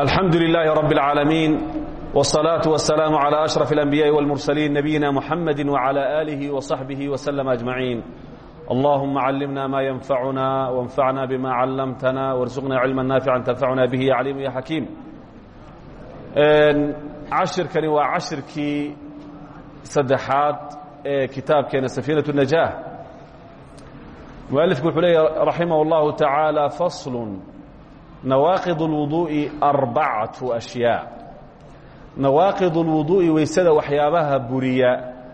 الحمد لله رب العالمين والصلاة والسلام على أشرف الأنبياء والمرسلين نبينا محمد وعلى آله وصحبه وسلم أجمعين اللهم علمنا ما ينفعنا وانفعنا بما علمتنا وارزقنا علما نافعا تنفعنا به يا عليم يا حكيم cashirkani waa cashirkii saddexaad ee kitaabkeena safiinaة النajاة mualifku wuxuu leeya raximah اllahu taعaalى fasl nawaaqid اlwuduءi arbacatu ashyaa nawaaqid اlwuduءi weysada waxyaabaha buriya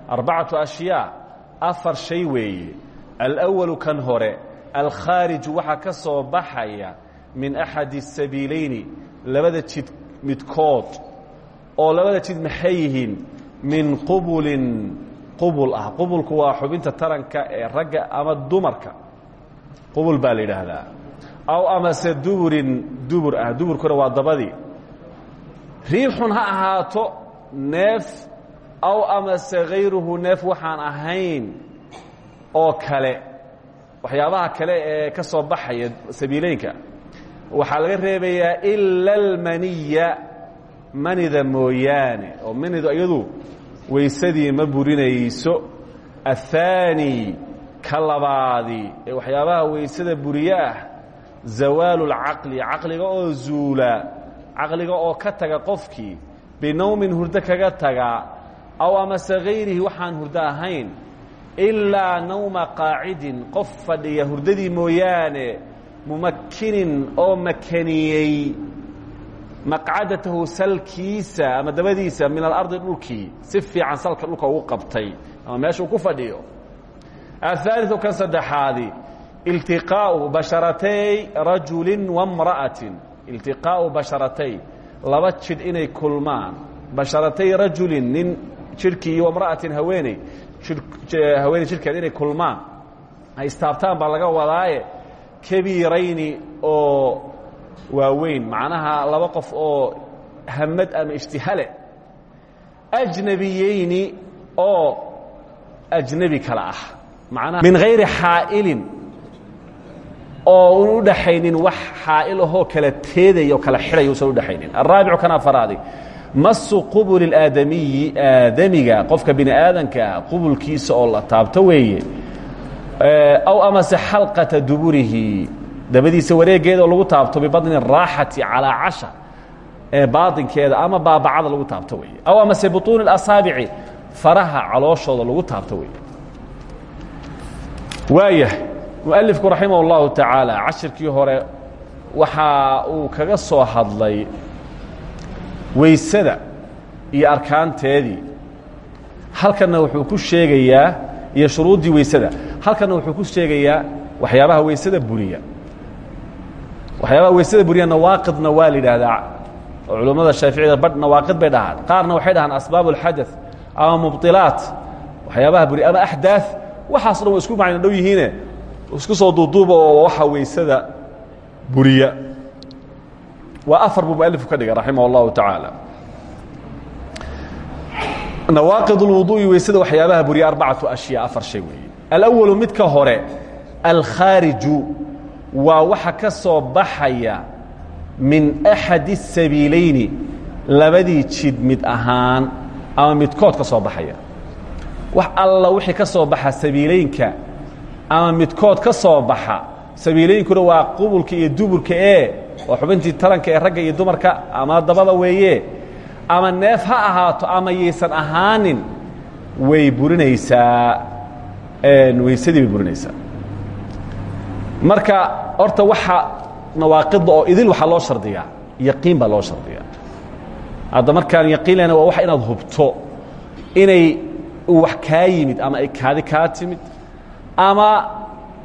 arbacatu ashyaa afar shay weeye alأwalu kan hore alkhaariju waxaa ka soo baxaya min axadi الsabiilayni labada jid midkood oo labada jid maxay yihiin min qubulin qubul ah qubulku waa xubinta taranka ee ragga ama dumarka qubul baa la yidhaahdaa aw amase duburin dubur ah duburkuna waa dabadii. Riixun ha ahaato neef aw amase hayruhu neef waxaan ahayn oo kale. Waxyaabaha kale ee ka soo baxaya sabiileynka waxaa laga reebayaa ila almaniya manida mooyaane. Oo manidu iyadu weysadii ma burinayso. Athaani ka labaadii ee waxyaabaha weysada buriye ah zawaalu اlcaqli caqliga oo zuula caqliga oo ka taga qofkii binowmin hurdo kaga taga aw amase hayrihi waxaan hurdo ahayn ilaa nawma qaacidin qof fadhiya hurdadii mooyaane mumakkinin oo makaniyey maqcadatahu salkiisa ama dabadiisa min alardi dhulkii si fiican salka dhulka ugu qabtay ama meeshuu ku fadhiyo ahaaliu kan saddexaadi iltiqaau basharatay rajuli wamra'atin iltiqaau basharatay laba jidh inay kulmaan basharatay rajulin nin jidhkii iyo wamra'atin haweeney haweeney jidhkeed inay kulmaan ay istaabtaan baa laga wadaaye kabiirayni oo waaweyn macnaha laba qof oo hamad ama ijtihale ajnabiyeyni oo ajnebi kale ah min hayri xaa'ilin oo un u dhaxaynin wax xaa'il ahoo kala teedaya oo kala xidhaya usan udhaxaynin araabicu kan afaraadi masu qubuli اlaadamiyi aadamiga qofka bini aadankaa qubulkiisa oo la taabto weeye aw amase xalqata duburihi dabadiisa wareegeeda oo lagu taabto bibadni raaxati calaa casha ee baaطinkeeda ama baabacada lagu taabto wey aw amase buطuuni اasaabici faraha calooshooda lagu taabto wey waayah mualifku raximah اllahu tacaala cashirkii hore waxa uu kaga soo hadlay weysada iyo arkaanteedii halkanna wuxuu ku sheegayaa iyo shuruuddii weysada halkanna wuxuu ku sheegayaa waxyaabaha weysada buriya waxyaabaha weysada buriya nawaaqidna waa la yidhaahdaa oo culummada shaaficiyada badh nawaaqid bay dhahaan qaarna waxay dhahaan asbaab اlxadaث ama mubطilaat waxyaabaha buriya ama axdaaث waxaas dhan wa isku macno dhow yihiine isku soo duuduuba oo waxa weysada buriya waa afar buu mualifku ka dhigay raximah اllahu tacaala nawaaqid اlwuduءi weysada waxyaabaha buriya arbacatu ashyaa afar shay weeye alأwalu midka hore alkhaariju waa waxa ka soo baxaya min axadi الsabiilayni labadii jid mid ahaan ama midkood ka soo baxaya wax alla wixii ka soo baxa sabiileynka ama midkood ka soo baxa sabiileynkuna waa qubulka iyo duburka ee waa xubintii taranka ee ragga iyo dumarka ama dabada weeye ama neef ha ahaato ama yaysan ahaanin way burinaysaa. Weysadii bay burinaysaa. Marka horta waxa nawaaqida oo idil waxaa loo shardiyaa yaqiin baa loo shardiyaa. Hadda markaan yaqiin lehna waa wax inaad hubto inay wax kaa yimid ama ay kaadi kaa timid ama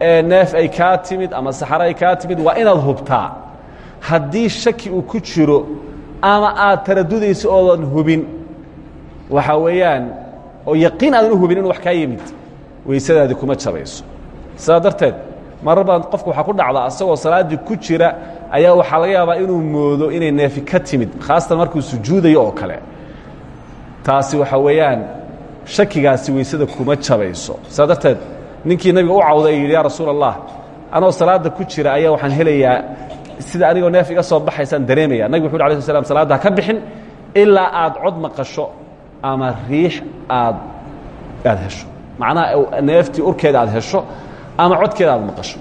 neef ay kaa timid ama saxaro ay kaa timid waa inaad hubtaa. Haddii shaki uu ku jiro ama aad taradudayso oodan hubin waxaa weeyaan oo yaqiin aadan u hubin inu wax kaa yimid weysadaadi kuma jabayso. Sidaa darteed marar badan qofka waxaa ku dhacda asagoo salaaddii ku jira ayaa waxaa laga yaabaa inuu moodo inay neefi ka timid khaasatan markuu sujuudayo oo kale. Taasi waxaa weeyaan shakigaasi weysada kuma jabayso. Sidaa darteed ninkii nabiga u cawday yidhi yaa rasuul anoo salaada ku jira ayaa waxaan helayaa. Sida anigoo neef iga soo baxaysaan dareemaya. Nabig wuxu uri ala ha ka bixin ilaa aad cod maqasho ama riix aad aad hesho. Macnaha neeftii urkeeda aad hesho ama codkeeda aad maqasho.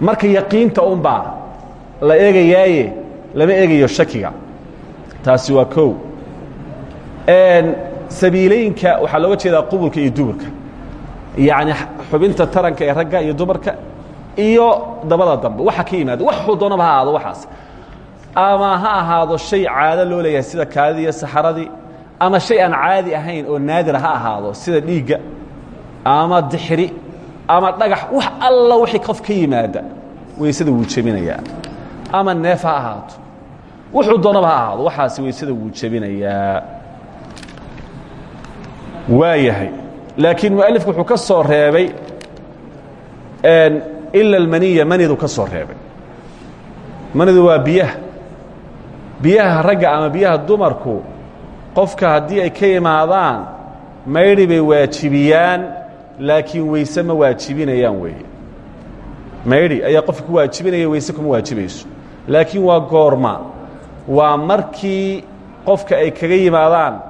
Marka yaqiinta unbaa la eegayaaye lama eegayo shakiga. Taasi waa kow. Sabiilooyinka waxaa looga jeedaa qubulka iyo duburka yacni xubinta taranka ee ragga iyo dumarka iyo dabada dambe. Waxa ka yimaada waxuu doonaba ha ahaado waxaas. Ama ha ahaado shay caado loo leeyahay sida kaadidii iyo saxaradii ama shay aan caadi ahayn oo naadira ha ahaado sida dhiigga ama dixri ama dhagax wax alla wixii qof ka yimaada weysada wuu jebinayaa ama neef ha ahaato wuxuu doonaba ha ahaado waxaasi weysada wuu jebinayaa waa yahay laakiin mualifku wuxuu ka soo reebay ila almaniya manidu ka soo reebay. Manidu waa biyaha. Biyaha ragga ama biyaha dumarku qofka haddii ay ka yimaadaan maydhi bay waajibiyaan laakiin weyse ma waajibinayaan weeye maydhi ayaa qofka ku waajibinaya kuma waajibayso. Laakiin waa goorma. Waa markii qofka ay kaga yimaadaan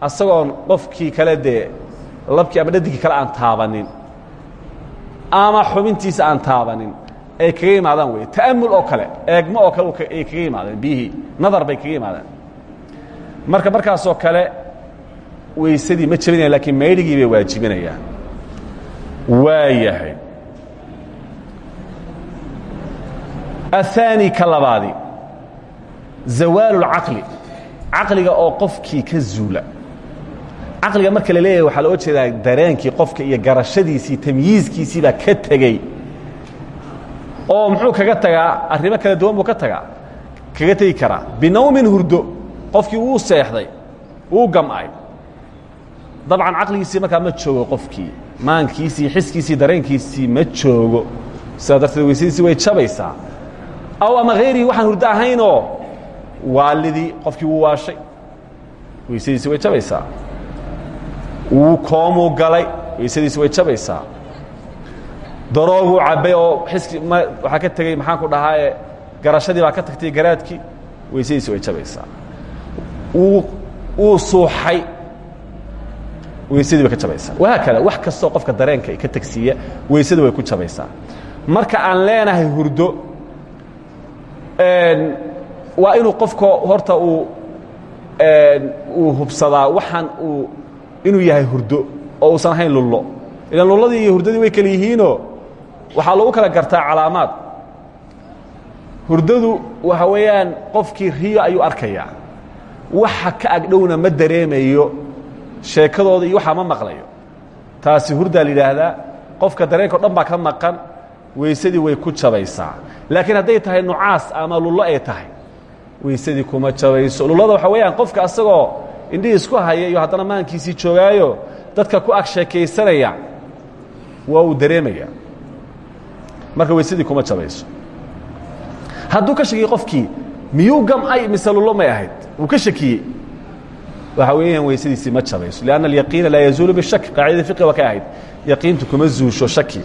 asagoon qofkii kale dee labkii ama dhadigii kale aan taabanin ama xubintiisa aan taabanin ay kaga yimaadaan wey ta'amul oo kale eegmo oo kale ay kaga yimaadeen biyihii nadar bay kaga yimaadeen marka markaasoo kale weysadii ma jebinaya lakiin maydhigii bay waajibinayaan waa yahay aلثaanي ka labaadi zawaalu اlcaqli caqliga oo qofkii ka zuula caqliga marka la leeyahay waxaa loo jeedaa dareenkii qofka iyo garashadiisii tamyiizkiisii baa ka tegey. Oo muxuu kaga tagaa? Arrimo kala duwan buu ka tagaa. Kaga tegi karaa. Binawmin hurdo. Qofkii wuu seexday. Wuu gam'ay. Dabcan caqligiisii markaa ma joogo qofkii. Maankiisii xiskiisii dareenkiisii ma joogo. Sidaa darteed weysadiisii way jabaysaa. Aw ama hayrihi waxaan hurdo ahaynoo waalidii qofkii wuu waashay. Weysadiisi way jabaysaa wuu koomuu galay. Weysadiisi way jabaysaa. Darooguu cabbay oo xiski m waxaa ka tegey maxaan ku dhahaaye garashadii baa ka tagtay garaadkii. Weysadiisi way jabaysaa. Wuu wuu suuxay. Weysadii way ka jabaysaa. Wahaakada wax kastoo qofka dareenka ka tegsiiya weysada way ku jabaysaa. Marka aan leenahay hurdo waa inuu qofka horta uu uu hubsadaa waxaan uu inuu yahay hurdo oo uusan ahayn lullo. Ilan lulladii iyo hurdadii way kala yihiinoo waxaa lagu kala gartaa calaamaad. Hurdadu waxa weeyaan qofkii riyo ayuu arkayaa. Waxa ka agdhowna ma dareemayo sheekadooda iyo waxaa ma maqlayo. Taasi hurdaa la yidhaahdaa qofka dareenka o dhan baa ka maqan weysadii way ku jabaysaa. Laakiin hadday tahay nucaas ama lullo ay tahay weysadii kuma jabayso. Lullada waxaa weeyaan qofka asagoo indhihii isku haya iyo haddana joogaayo dadka ku ag waa uu dareemaya marka weysadii kuma jabayso. Hadduu ka shakiyey qofkii miyuu gam'ay mise lullo may ahayd? Wuu ka shakiyey waxa weeyaan weysadiisii ma jabayso. Lianna alyaqiina laa yazuulu bishak qaacidada fiqi waa ka ahayd. Yaqiintu kuma zuusho shaki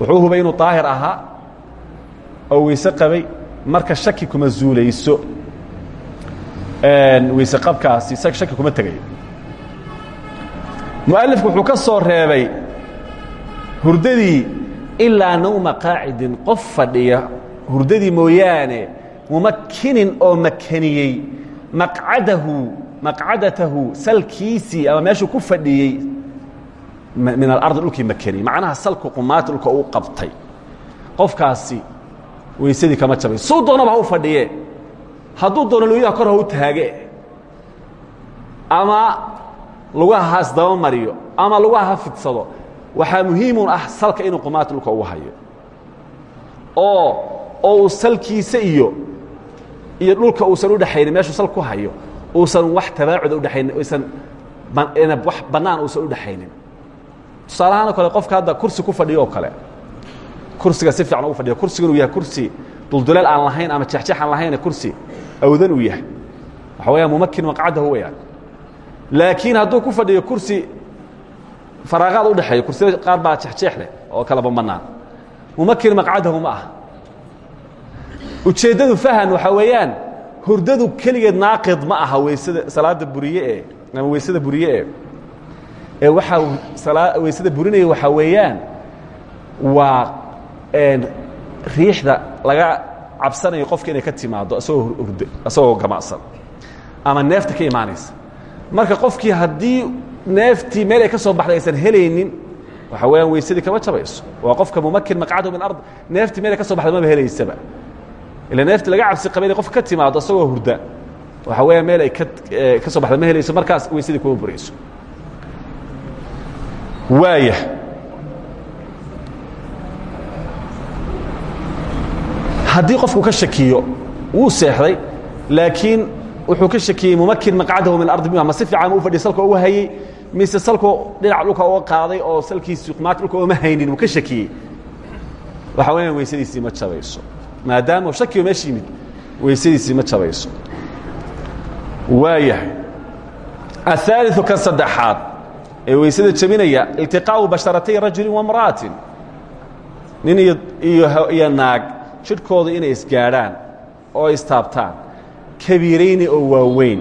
wuxuu hubay inuu daahir ahaa oo qabay. Marka shaki kuma zuulayso weyse qabkaasi shaki kuma tegayo mualifku wuxuu ka soo reebay hurdadii ilaa nawma qaacidin qof fadhiya hurdadii mooyaane mumakinin oo makaniyey maqcadahu maqcadatahu salkiisii ama meeshuu ku fadhiyey min alardi dhulkii makani macnaha salku qumaati uu qabtay. Qofkaasi weysadii kama jabay suu doonaba u fadhiye hadduu doono luyaha kor ha u taage ama lugaha haas daba mariyo ama lugaha ha fidsado waxaa muhiimun ah salka inuu qumaati dhulka ugu hayo. Oo oo uu salkiisa iyo iyo dhulka uusan udhexaynin meeshuu sal ku hayo uusan wax tabaacuda udheaynin usan wax bannaan uusan udhexaynin tusaalahaan oo kale qofka hadda kursi ku fadhiyo oo kale kursiga si fiican ugu fadhiyo kursiga inuu yahay kursi dulduleel aan lahayn ama jexjex aan lahayne kursi awdan uu yahay. Waxa weeyaan mumakin maqcadahu weyaan laakiin hadduu ku fadhiyo kursi faraaqaad udhexeeyo kursiyada qaar baa jexjeex leh oo kalaba bannaan mumakin maqcadahu ma aha. Ujeeddadu fahan waxaa weeyaan hurdadu keligeed naaqid ma aha weysada salaada buriye ee ama weysada buriye ee. Ee waxaa weysada burinaya waxaa weeyaan waa riixda laga cabsanayo qofka inay ka timaado asagoo gamacsan. Ama neefta ka imaanaysa. Marka qofkii haddii neeftii meel ay ka soo baxday aysan helaynin waxa weeyaan weysadii kama jabayso. Waa qofka mumakin maqcadahu min ard neeftii meel ay ka soo baxda maba helaysaba. Ila neeftii laga cabsi qabay inay qofka ka timaado asagoo hurda waxa weeyaan meel ay ka ka soo baxda ma helayso markaas weysadii kuma burayso. Waaya haddii qofku ka shakiyo wuu seexday laakiin wuxuu ka shakiyey mumakin maqcadahu min ardi bima ma si fiican u fadhi salka uga hayey mise salku dhinac dhulka uga qaaday oo salkiisii qumaat dhulka uma haynin wuu ka shakiyey. Waxa weyaan weysadiisii ma jabayso. Maadaama shakiyo meesha yimid weysadiisii ma jabayso. Waayahay ahaaliu kan saddexaad ee weysada jabinaya iltiqaa'u basharatay rajulin wamra'atin nin iyo naag jidhkooda inay isgaadhaan oo istaabtaan. Kabiirayni oo waaweyn.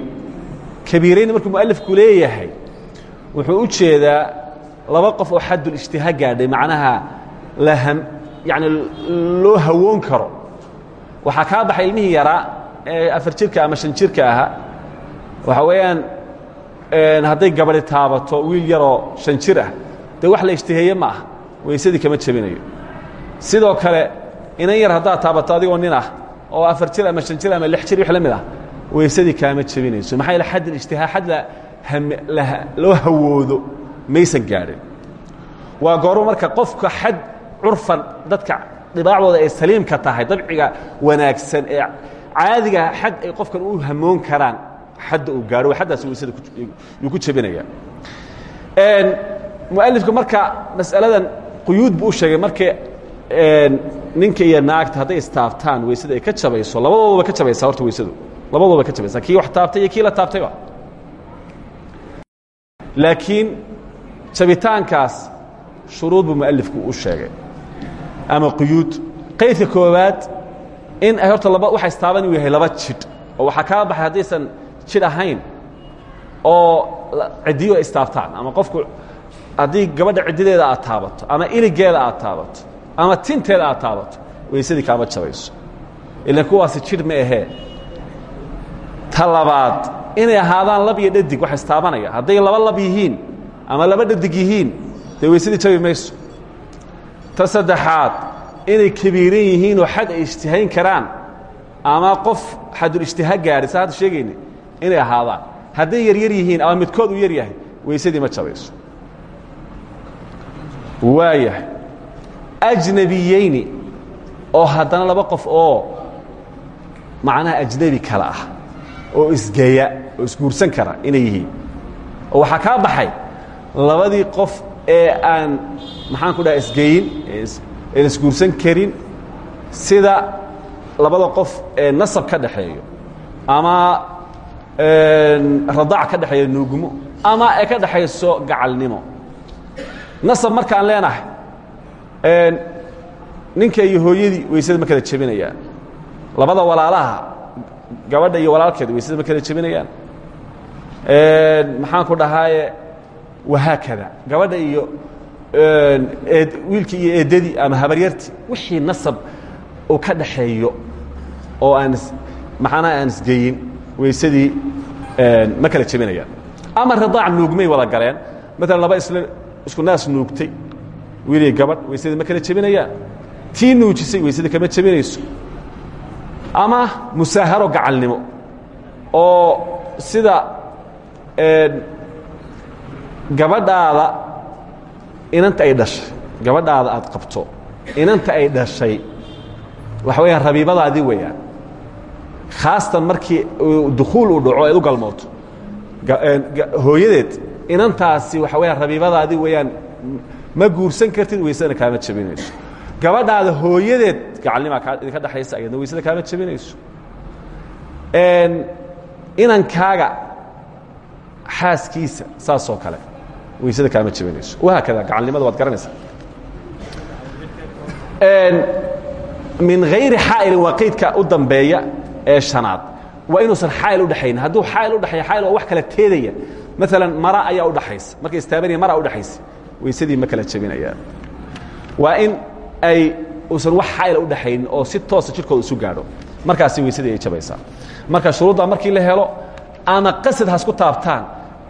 Kabiirayni markuu mualifku leeyahay wuxuu u jeedaa laba qof oo xadulijtiha gaadhay macnaha la yani loo hawoon karo. Waxaa kaa baxay ilmihii yaraa ee afar jirka ama shan jirka ahaa. Waxaa weeyaan hadday gabadi taabato wiil yaroo shan jir ah. Dee wax la ishtiheeye ma ah weysadii kama jebinayo sidoo kale inan yar haddaad taabato adigoo nin ah oo afar jir ama shan jir ama lix jir wix la mid ah weysadii kaama jebinayso. Maxaa yaele xad ijtihaa xad loo hawoodo maysan gaadhin. Waa gooru marka qofka xad curfan dadka dhibaacdooda ay saliimka tahay dabciga wanaagsan ee caadiga xad ay qofkan u hamoon karaan xadda uu gaadho xaddaas weysada yuu ku jebinaya. Mualifku marka mas'aladan quyuud buu u sheegay markii ninka iyo naagta hadday istaabtaan weysada ay ka jabayso labadooduba ka jabaysaa horta weysadu. Labadooba ka jabaysaa. Kii wax taabtay iyo kii la taabtayba laakiin jabitaankaas shuruud buu mualifku u sheegay. Ama quyuud. Qaydka koowaad in ay horta laba waxa istaaban inuu yahay laba jidh. Oo waxaa kaa baxay haddaysan jidh ahayn oo ciddiyo istaabtaan. Ama qofku haddii gabadha ciddideeda aad taabato ama iligeeda aad taabato ama tinteeda aad taabato weysadii kaama jabayso ilan kuwaasi jidh ma ahee ta labaad inay ahaadaan lab iyo dhadig wax istaabanaya. Hadday laba lab yihiin ama laba dhadig yihiin dee weysadii jabi mayso. Ta saddexaad inay kabiiran yihiin oo xad ay karaan ama qof xadul ijtiha gaadhay sa hadda sheegayna inay ahaadaan. Hadday yaryar yihiin ama midkood uu yar yahay weysadii ma jabayso waayahay ajnabiyeyni oo haddana laba qof oo macnaha ajnebi kale ah oo isgeeya oo isguursan kara inay yihiin. Oo waxaa kaa baxay labadii qof ee aan maxaan ku dhaha isgeyin een isguursan karin sida labada qof ee nasab ka dhaxeeyo ama radaac ka dhexeeyo nuugmo ama ay ka dhaxayso gacalnimo. Nasab markaan leenahay ninka iyo hooyadii weysada ma kala jebinayaan. Labada walaalaha gabadha iyo walaalkeeda weysada ma kala jebinayaan. Maxaan ku dhahaaye? Wahaakada. Gabadha iyo wiilkii iyo eedadii ama habaryartii wixii nasab uu ka dhaxeeyo oo aan maxaanaa aan isgeyin weysadii ma kala jebinayaan. Ama ridaac nuugmay wada galeen. Maalan laba isla isku naas nuugtay wiiliy gabadh weysadii ma kala jebinayaan? Tii nuujisay weysadii kama jebinayso? Ama musaaharo gacalnimo oo sida gabadhaada inanta ay dhashay gabadhaada aad qabto inanta ay dhashay waxa weyaan rabiibadaadii weeyaan. Khaasatan markii dukuul uu dhaco eed u galmooto. Hooyadeed inantaasi waxa weyaan rabiibadaadii weeyaan ma guursan kartid weysadana kaama jebinayso gabadhaada hooyadeed gacalnimaa kaa idinka dhexaysa ayadna weysada kaama jebinayso inankaaga xaaskiisa saasoo kale weysada kaama jebinayso wahaakada gacalnimada waad garanaysaa. Min hayri xaa'ilin waa qaydka u dambeeya ee shanaad. Waa inuusan xaa'il udhexaynin hadduu xaa'il udhexeeya xaa'il oo wax kala teedaya maalan mara ayaa udhaxaysa markay istaabanaya mara udhaxaysa weysadii ma kala jebinayaan. Waa in ay uusan wax xaa'ila udhaxaynin oo si toosa jidhkooda isu gaadho. Markaasi weysadii ay jabaysaa. Marka shuruuddaa markii la helo ama qasad ha isku taabtaan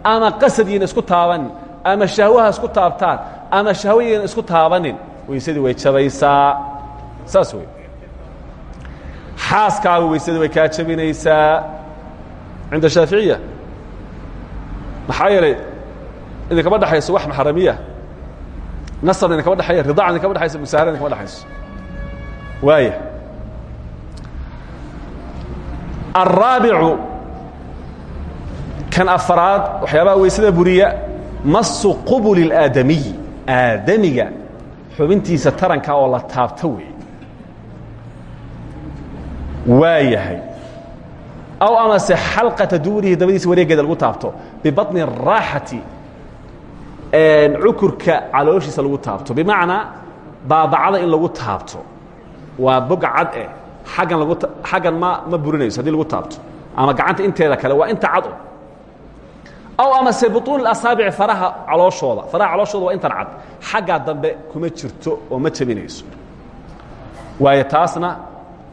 ama qasad yiina isku taabanin ama shahwo ha isku taabtaan ama shahwo yiina isku taabanin weysadii way jabaysaa. Saas wey xaaskaagu weysadii way kaa jabinaysaa cinda shaaficiya maxaa yeelay idinkama dhexayso wax maxramiya nasabna idinkama dhexeeya ridacna idinkama dhexayso musaahara idinkama dhexayso waaya الraabicu kan afaraad waxyaabaha weysada buriya masu qubul اlaadamiyi aadamiga xubintiisa taranka oo la taabto wey waa yahay aw amase xalqata duurihi dabadiisa wareegeeda lagu taabto bibaطni الraaxati cukurka calooshiisa lagu taabto. Bimacnaa baabacada in lagu taabto waa cad eh. Aggan lagu xaggan ma ma burinayso haddii lagu taabto. Ama gacanta inteeda kale waa inta cad aw amase buطuun asaabici faraha calooshooda faraha calooshooda waa intan cad. Xaggaa dambe kuma jirto oo ma jebinayso waayo taasna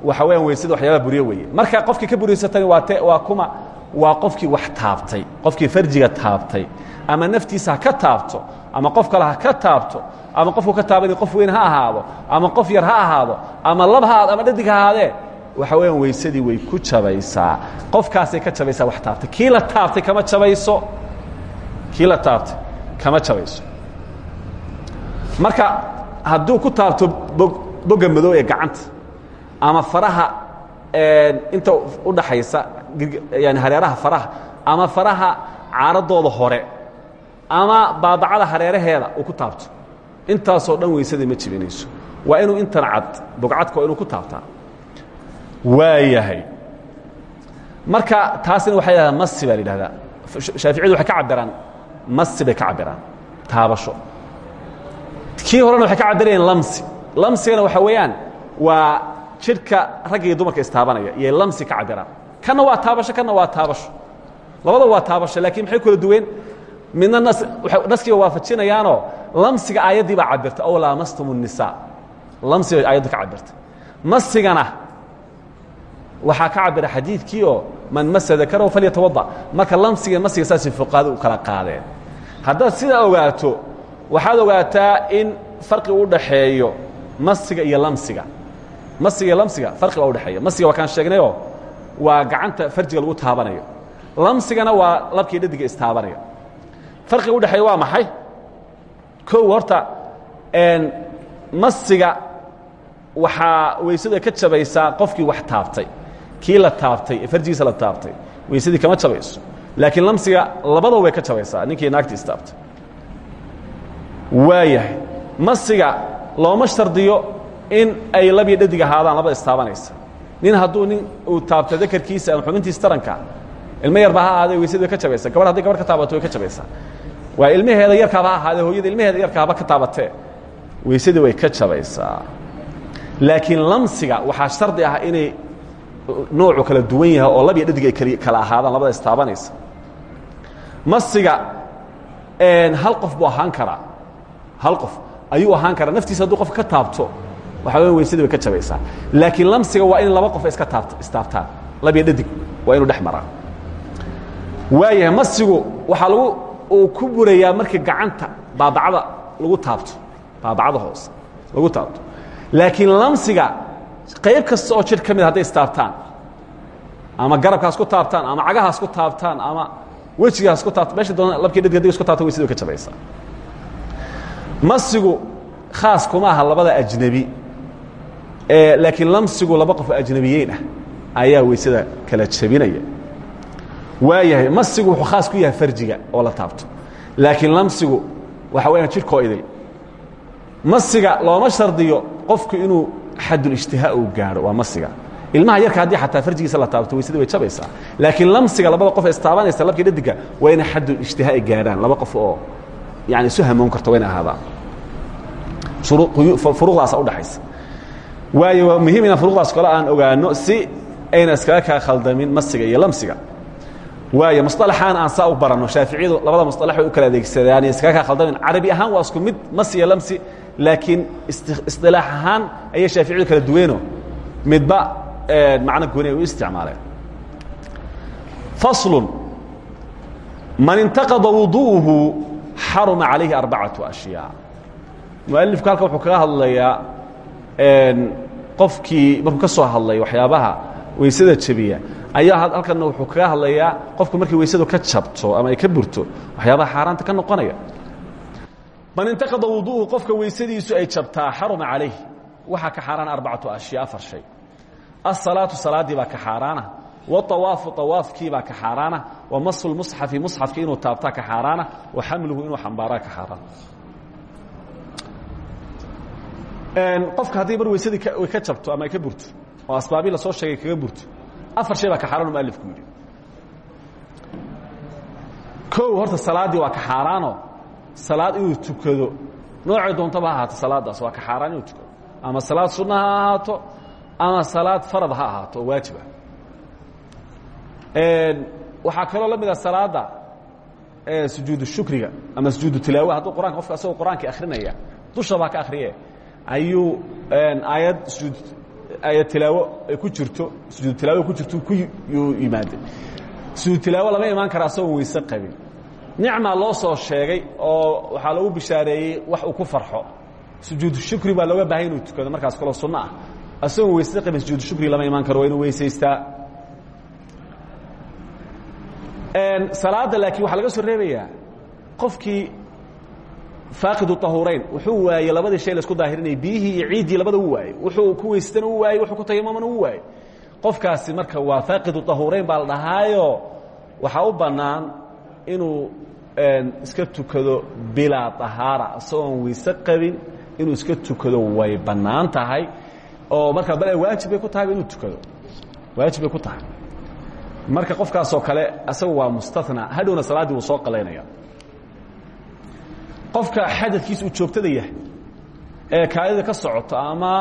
waxa weyaan weysada waxyaabaha buriye weeye. Marka qofkii ka buriysatani waa te waa kuma waa qofkii wax taabtay qofkii farjiga taabtay ama naftiisa ha ka taabto ama qof kale ha ka taabto ama qofku ka taabani qof weyn ha ahaado ama qof yar ha ahaado ama lab ha ama dhadig ha ahaadee waxa weeyaan weysadii way ku jabaysaa. Qofkaasay ka jabaysaa wax taabtay. Kii la taabtay kama jabayso? Kii la taabtay kama jabayso? Marka hadduu ku taabto bog bogga madow ee gacanta ama faraha inta udhaxaysa yani hareeraha faraha ama faraha caaradooda hore ama baabacada hareeraheeda uu ku taabto. Intaasoo dhan weysada ma jibinayso waa inuu intan cad bogcadka waa inuu ku taabtaa. Waa yahay. Marka taasina waxay dhahdaa masi baa la yidhahdaa. Shaaficiyadu waxay ka cabiraan masi bay ka cabiraan taabasho. Kii horena waxay ka cabirayeen lamsi. Lamsigana waxa weeyaan waa jidhka ragga iyo dumarka istaabanaya iyay lamsi ka cabiraan kanna waa taabasho kanna waa taabasho. Labada waa taabasho laakiin maxay kula duween? Midna nas waxay naskiiba waafajinayaanoo lamsiga aayaddii baa cabirta ow laamastum الnisaa lamsi bay aayaddu ka cabirta masigana waxaa ka cabira xadiidkii oo man masa dakarahu falyatawada marka lamsiga masiga saasay fuqahada u kala qaadeen. Haddaad sidaa ogaato waxaad ogaataa in farqi u dhaxeeyo masiga iyo lamsiga. Masiga iyo lamsiga farqi baa udhexeeya masiga waa kaan sheegnayoo waa gacanta farjiga lagu taabanayo. Lamsigana waa labkii dhadiga istaabanaya. Farqiga udhexeeya waa maxay? Kow horta masiga waxaa weysadu ay ka jabaysaa qofkii wax taabtay. Kii la taabtay ee farjigiisa la taabtay weysadii kama jabayso. Laakiin lamsiga labadaba way ka jabaysaa ninkii naagtii istaabtay. Waayahay masiga looma shardiyo in ay labyo dhadig ahaadaan labada istaabanaysa nin hadduu nin uu taabto dakarkiisa ama xubintiisa taranka ilmo yarba ha ahaadee weysadu way ka jabaysaa. Gabadh hadday gabadh ka taabato way ka jabaysaa. Waa ilmaheeda yarkaaba ha ahaadee hooyada ilmaheeda yarkaaba ka taabatee weysadii way ka jabaysaa. Laakiin lamsiga waxaa shardi ah inay noocu kala duwan yahay oo labyo dhadig ay kala ahaadaan labada istaabanaysa. Masiga hal qof buu ahaan karaa. Hal qof. Ayuu ahaan karaa. Naftiisa hadduu qof ka taabto waxa weya weysadii way ka jabaysaa laakiin lamsiga waa in laba qof iska taabto istaabtaan. Labyo dhadig waa inuu dhex maraa. Waayahay masigu waxaa lagu uu ku burayaa markii gacanta baabacada lagu taabto. Baabacada hoose lagu taabto. Laakiin lamsiga qayb kasta oo jir ka mid hadday istaabtaan ama garabkaas ku taabtaan ama cagahaas ku taabtaan ama wejigaas ku taabta meesha doona labkii dhadig hadig isku taabta weysada way ka jabaysaa masigu khaas kuma aha labada ajnebi laakiin lamsigu laba qof ajnebiyeyn ah ayaa weysada kala jabinaya waayahay masigu wuxuu khaas ku yahay farjiga oo la taabto laakiin lamsigu waxa weyaan jidhkoo idil masiga looma shardiyo qofku inuu xadulijtihaa uu gaadho waa masiga ilmaha yarka haddii xataa farjigiisa la taabto weysadii way jabaysaa laakiin lamsiga labada qof istaabanaysa labkii dhadiga waa inay xadulijtihaa ay gaadhaan laba qof oo yani isu hamoon karta waa inay ahaadaan furuuqdaasa udhaxaysa waayo waa muhiim inaan furuuqdaas kale aan ogaano si ayna iskaga kaa khaldamin masiga iyo lamsiga. waayo musطalaxaan aan saa u baranno shaaficiyadu labada musطalax way u kala adeegsadaan iskaga kaa khaldamin. Carabi ahaan waa isku mid masi iyo lamsi laakiin isilaax ahaan ayay shaaficiyadu kala duweeno midba macno gooni ay u isticmaaleen. Faslun man intaqada wuduuhu xaruma calayhi arbacatu ashyaa. Mualifku halka wuxuu kaga hadlayaa qofkii markuu ka soo hadlay waxyaabaha weysada jebiya ayaa halkana wuxuu kaga hadlayaa qofku markii weysadu ka jabto ama ay ka burto waxyaabaha xaaraanta ka noqonaya. Man intaqada wuduuhu qofka weysadiisu ay jabtaa xaruma calayh waxaa ka xaaraana arbacatu ashyaa afar shay. Asalaatu salaaddii baa ka xaaraana. Waawaafu awaafkiibaa ka xaaraana. Wa masu lmusxafi musxafki inuu taabtaa ka xaaraana. Wa xamluhu inuu xambaaraa ka xaaraana qofka haddii mar weysadii ka jabto ama ay ka burto oo asbaabii la soo sheegay kaga burto afar shay baa ka xaaraan mualifku yidhi. Kow horta salaaddii waa ka xaaraano salaad inuu tukado noocay doontaba ha ahaato salaaddaas waa ka xaaraan inuu tukado. Ama salaad sunna ha ahaato ama salaad farad ha ahaato oo waajiba waxaa kaloo la mida salaada sujuudu shukriga ama sujuudu tilaawa hadduu qur'anka qofka asagoo qur'aanka akrinaya dushaba ka akriye ayuu aayad sujuud aayad tilaawo ku jirto sujuudu tilaawo ku jirto ku yimaada sujuud tilaawo lama imaan kara asagoo weyse qabin. Nicmaa loo soo sheegay oo waxaa lagu bishaareeyey wax uu ku farxo. Sujuudu shukri baa looga bahay inuu tukado markaas kaloo sunno ah. Asagoo weyse qabin sujuudu shukri lama imaan karo waa inuu weysaystaa salaada laakiin waxaa laga soo reebayaa. Qofkii faaqidu tahurayn wuxuu waayey labadii shay la isku daahirinayay biyihii iyo ciiddii labada u waayey wuxuu ku weysatana u waayey wuxuu ku tayamamana u waayey qofkaasi marka waa faaqidu tahurayn baa la dhahaayo waxaa u bannaan inuu iska tukado bilaa tahaara isagoon weyse qabin inuu iska tukado way bannaan tahay oo markaa bale waajib bay ku tahayba inuu tukado. Waajib bay ku tahay. Marka qofkaasoo kale asaga waa mustathna hadhowna salaaddii wuu soo qalaynaya qofka xadadkiisa uu joogtada yahay ee kaadida ka socoto ama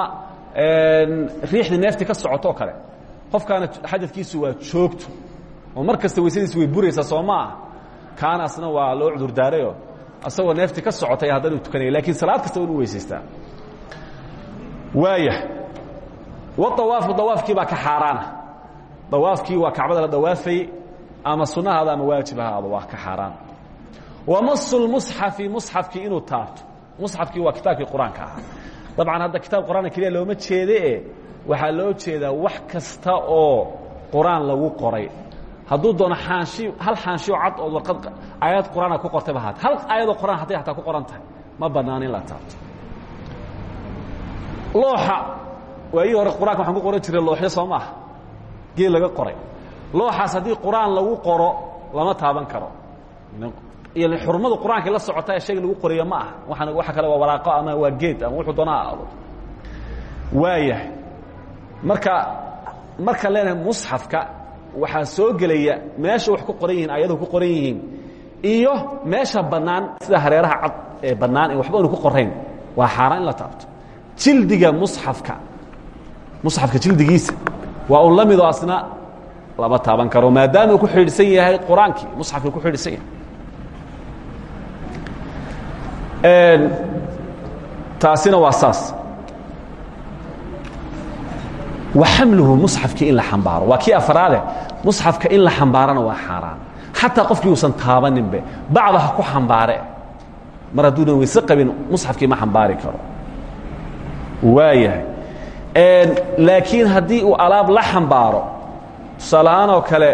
riixdii neeftii ka socoto oo kale qofkaana xadadkiisu waa joogto. Oo mar kasta weysadiisi way buraysaa soo ma ah kaana asna waa loo cudurdaarayo asagoo neeftii ka socotay haddana u tukanaya lakiin salaad kasta inu weysaystaa. Waaya waawaafu dawaafkii baa ka xaaraana. Dawaafkii waa kacbada la dawaafayey ama sunnahaada ama waajibahaada waa ka xaaraan wamasu lmusxafi musxafkii inuu taabto. Musxafkii waa kitaabkii qur'aanka ahaa. Dabcan hadda kitaab qur'aana keliya looma jeedee waxaa loo jeedaa wax kasta oo qur'aan lagu qoray. Hadduu doono aanshi hal xaanshi oo cad ood warqad aayad qur'aana ku qortayba haata hal aayadoo quraan hadday hataa ku qoran tahay ma bannaan in la taabto. Looxa waayii hore qur'aanka waxaan ku qoran jiray looxyo soo maaha geed laga qoray. Looxaas haddii qur'aan lagu qoro lama taaban karo iyo xurmadu qur'aankii la socota ee shayga lagu qorayo ma aha. Waaan waxa kale waa waraaqo ama waa geed ama wuxuu doona aado. Waayahay. Marka markaan leenahay musxafka waxaa soo gelaya meesha wax ku qoran yihiin ayaduhu ku qoran yihiin iyo meesha bannaan sida hareeraha cad ee bannaan ee waxba anu ku qorayn waa xaaraan in la taabto. Jildiga musxafka musxafka jildigiisa waa un la midoo asna lama taaban karo maadaama ku xidhiidhsan yahay qur'aankii musxafkii ku xidhiidhsan yahay taasina waa saas. Wa xamluhu musxafkii in la xambaaro. Waa kii afraade. Musxafka in la xambaarana waa xaaraan. Xataa qofkii uusan taabaninbe bacda ha ku xambaare mar hadduunan weyse qabin musxafkii ma xambaari karo. Waayahay laakiin haddii uu alaab la xambaaro tusaalahaan oo kale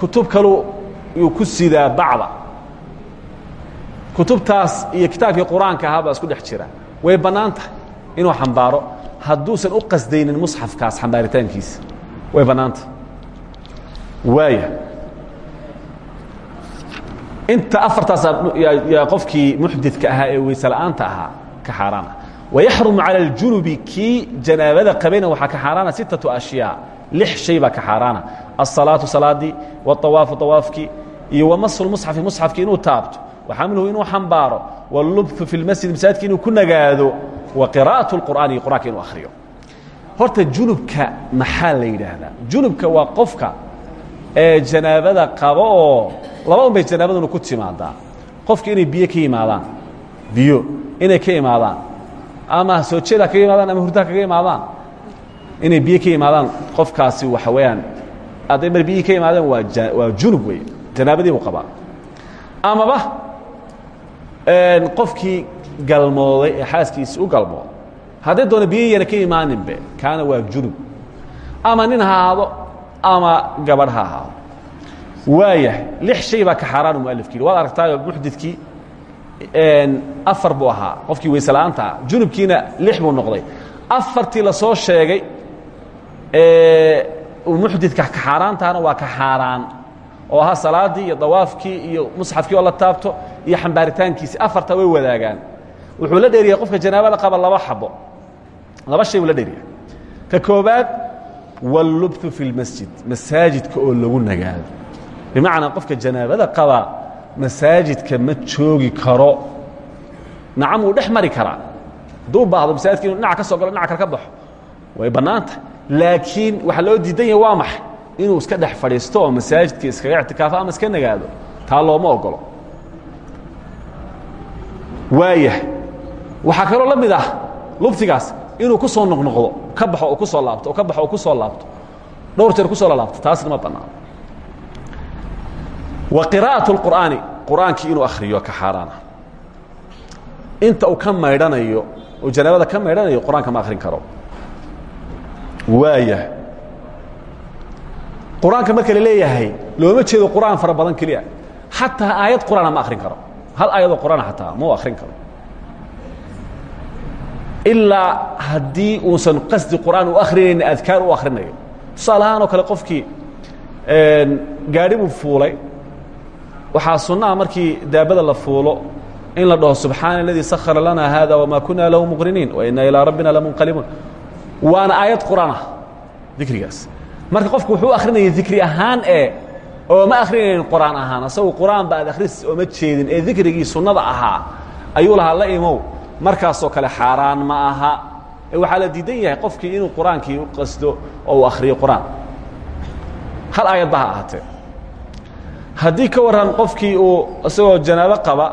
kutub kalu yuu ku sidaa bacda kutubtaas iyo kitaabkii qur'aanka ahaa baa isku dhex jira. Way bannaan tahay inuu xambaaro. Hadduusan u qasdaynin musxafkaas xambaaritaankiisa. Way bannaan tahay. Waaya inta afartaas yaa qofkii muxdidka ahaa ee weyse la'aanta ahaa ka xaaraana. Wayaxrumu cala aljunubi kii janaabada qabayna waxaa ka xaaraana sittatu ashyaa. Lix shay baa ka xaaraana. Alsalaatu salaadii waawaafu awaafkii iyo wamasu lmusxafi musxafkii inuu taabto waxamluhu inuu xambaaro wاlubثu fi اlmasjid masaajidka inuu ku nagaado wa qira'aة اlqur'aan iyo qur'anka inuu akhriyo horta junubka maxaa la yidhaahdaa junubka waa qofka ee janaabada qaba oo laba un bay janaabaduna ku timaadaa qofka inay biyo ka yimaadaan biyo inay ka imaadaan ama soo jeeda kaga imaadaan ama hurdaa kaga imaadaan inay biyo ka yimaadaan qofkaasi waxa weeyaan hadday mar biyihii ka yimaadeen waa waa junub wey janaabadii buu qabaa amaba qofkii galmooday ee xaaskiisi u galmooday hadday doona biyihiyana ka imaaninbe kaana waa junub ama nin ha ahaado ama gabadh ha ahaado waayahay lix shay baa ka xaaraanu mualifki yidhi waad aragtaayo muxdidkii afar buu ahaa. Qofkii wayse la'aanta ah junubkiina lix buu noqday. Afartii la soo sheegay muxdidka ka xaaraantahana waa ka xaaraan oo ahaa salaadii iyo dawaafkii iyo musxafkii oo la taabto iyo xambaaritaankiisi. Afarta way wadaagaan. Wuxuu la dheeriyahay qofka janaabada qaba laba xabo. Laba shay buu la dheeriyahay ka koobaad wاllubthu fi اlmasjid masaajidka oo lagu nagaado. Bimacnaa qofka janaabada qaba masaajidka ma joogi karo. Nacam wuu dhex mari karaa. Hadduu baahdo masaajidka inu dhinac ka soo galo dhinac kale ka baxo way bannaanta laakiin waxaa loo diidan yahay waa maxay inuu iska dhex fadhiisto oo masaajidka iskaga ictikaafo ama iska nagaado taa looma ogolo waayahay waxaa kaloo la mid ah lubtigaas inuu ku soo noqnoqdo ka baxo oo ku soo laabto oo ka baxo oo ku soo laabto dhowr jeer ku soo lalaabto taasna ma bannaano wa qiraa'aة اlqur'aani qur'aankii inuu akhriyo ka xaaraana. Inta uu ka maydhanayo oo janaabada ka maydhanayo qur'aanka ma akhrin karo. Waaya qur'aanka marka la leeyahay looma jeedo qur'aan fara badan keliya. Xataa aayad qur'aana ma akhrin karo. Hal aayadoo qur'aan xataa ma u akhrin karo. Ilaa haddii uusan qasdi qur'aan u akrinayni adkaar u akhrinayo tusaale ahaan oo kale qofkii gaadhi buu fuulay. Waxaa sunnaha markii daabada la fuulo in la dhaho subxaana اladii sahara lana hada wma kuna lahu muqriniin waina ilىa rabbina lamunqalibuun. Waana aayad qur'aan ah dikrigaas marka qofku wuxuu akrinaya dikri ahaan ee oo ma akrinaynin qur'aan ahaan. Asagu qur'aan ba ad akhris ooma jeedin ee dikrigii sunnada ahaa. Ayuu lahaa la imow markaasoo kale xaaraan ma aha. Waxaa la diidan yahay qofkii inuu qur'aankii u qasdo oo uu akhriyo qur'aan. Hal aayad ba ha ahaatee? Haddii ka warran qofkii uu isagoo janaabo qaba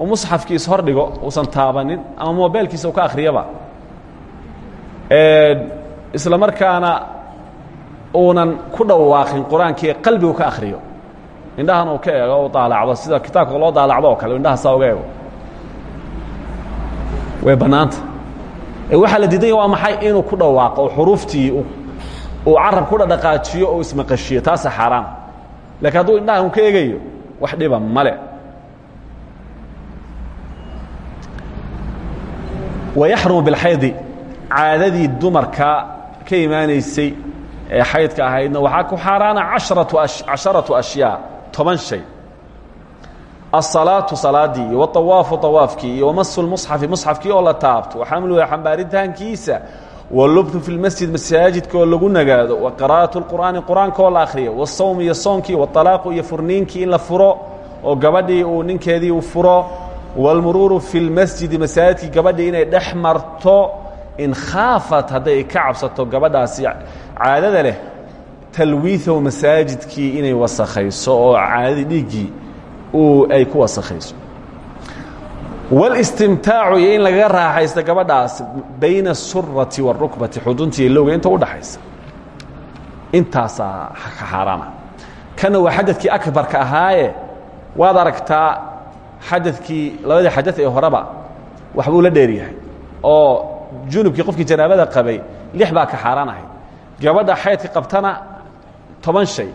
uu musxafkii ishor dhigo uusan taabanin ama mobeelkiisa uu ka akhriyaba isla markaana uunan ku dhawaaqin qur'aankii qalbigu ka akhriyo. Indhahan uu ka eego u daalacdo. Sida kitaabka loo daalacdo oo kale indhaha saa uga eego. Way bannaanta. Waxaa la diidanya waa maxay? Inuu ku dhawaaqo oo xuruuftii uu carab ku dhadhaqaajiyo oo ismaqashiyo. Taasa xaaraana lakiin hadduu indhaha un ka egayo wax dhiba male. Wayaxrumu bilxaydi caadadii dumarka ka imaanaysay ee xaydka ahaydna waxaa ku xaaraana casharatu ashyaa toban shay. Asalaatu salaadii iyo waawaafu awaafkii iyo wamasu lmusxafi musxafkii oo la taabto waxamluhu xambaaritaankiisa walubthu fi lmasjid masaajidka oo lagu nagaado wa qira'atu lqur'aani qur'aanka oo la akhriyo wasawm iyo soonkii waalaaqu iyo furniinkii in la furo oo gabadhii uu ninkeedii uu furo wاlmuruuru fi اlmasjidi masaajidkii gabadhii inay dhex marto in khaafat hadday ka cabsato gabadhaasi caadada leh talwiihow masaajidkii inay wasakhayso oo caadadii dhiiggii ay ku wasakhayso. Walistimtaacu iyo in lagaga raaxaysta gabadhaas bayna asurati waarukbati xuduntiiyo lowga inta udhaxaysa intaasaa ka xaaraama kana waa xadadkii akbarka ahaaye waad aragtaa xadadkii labadii xadad ee horeba waxbuu la dheeryahay oo junubkii qofkii janaabada qabay lix baa ka xaaraan gabadha xaydka qabtana toban shay.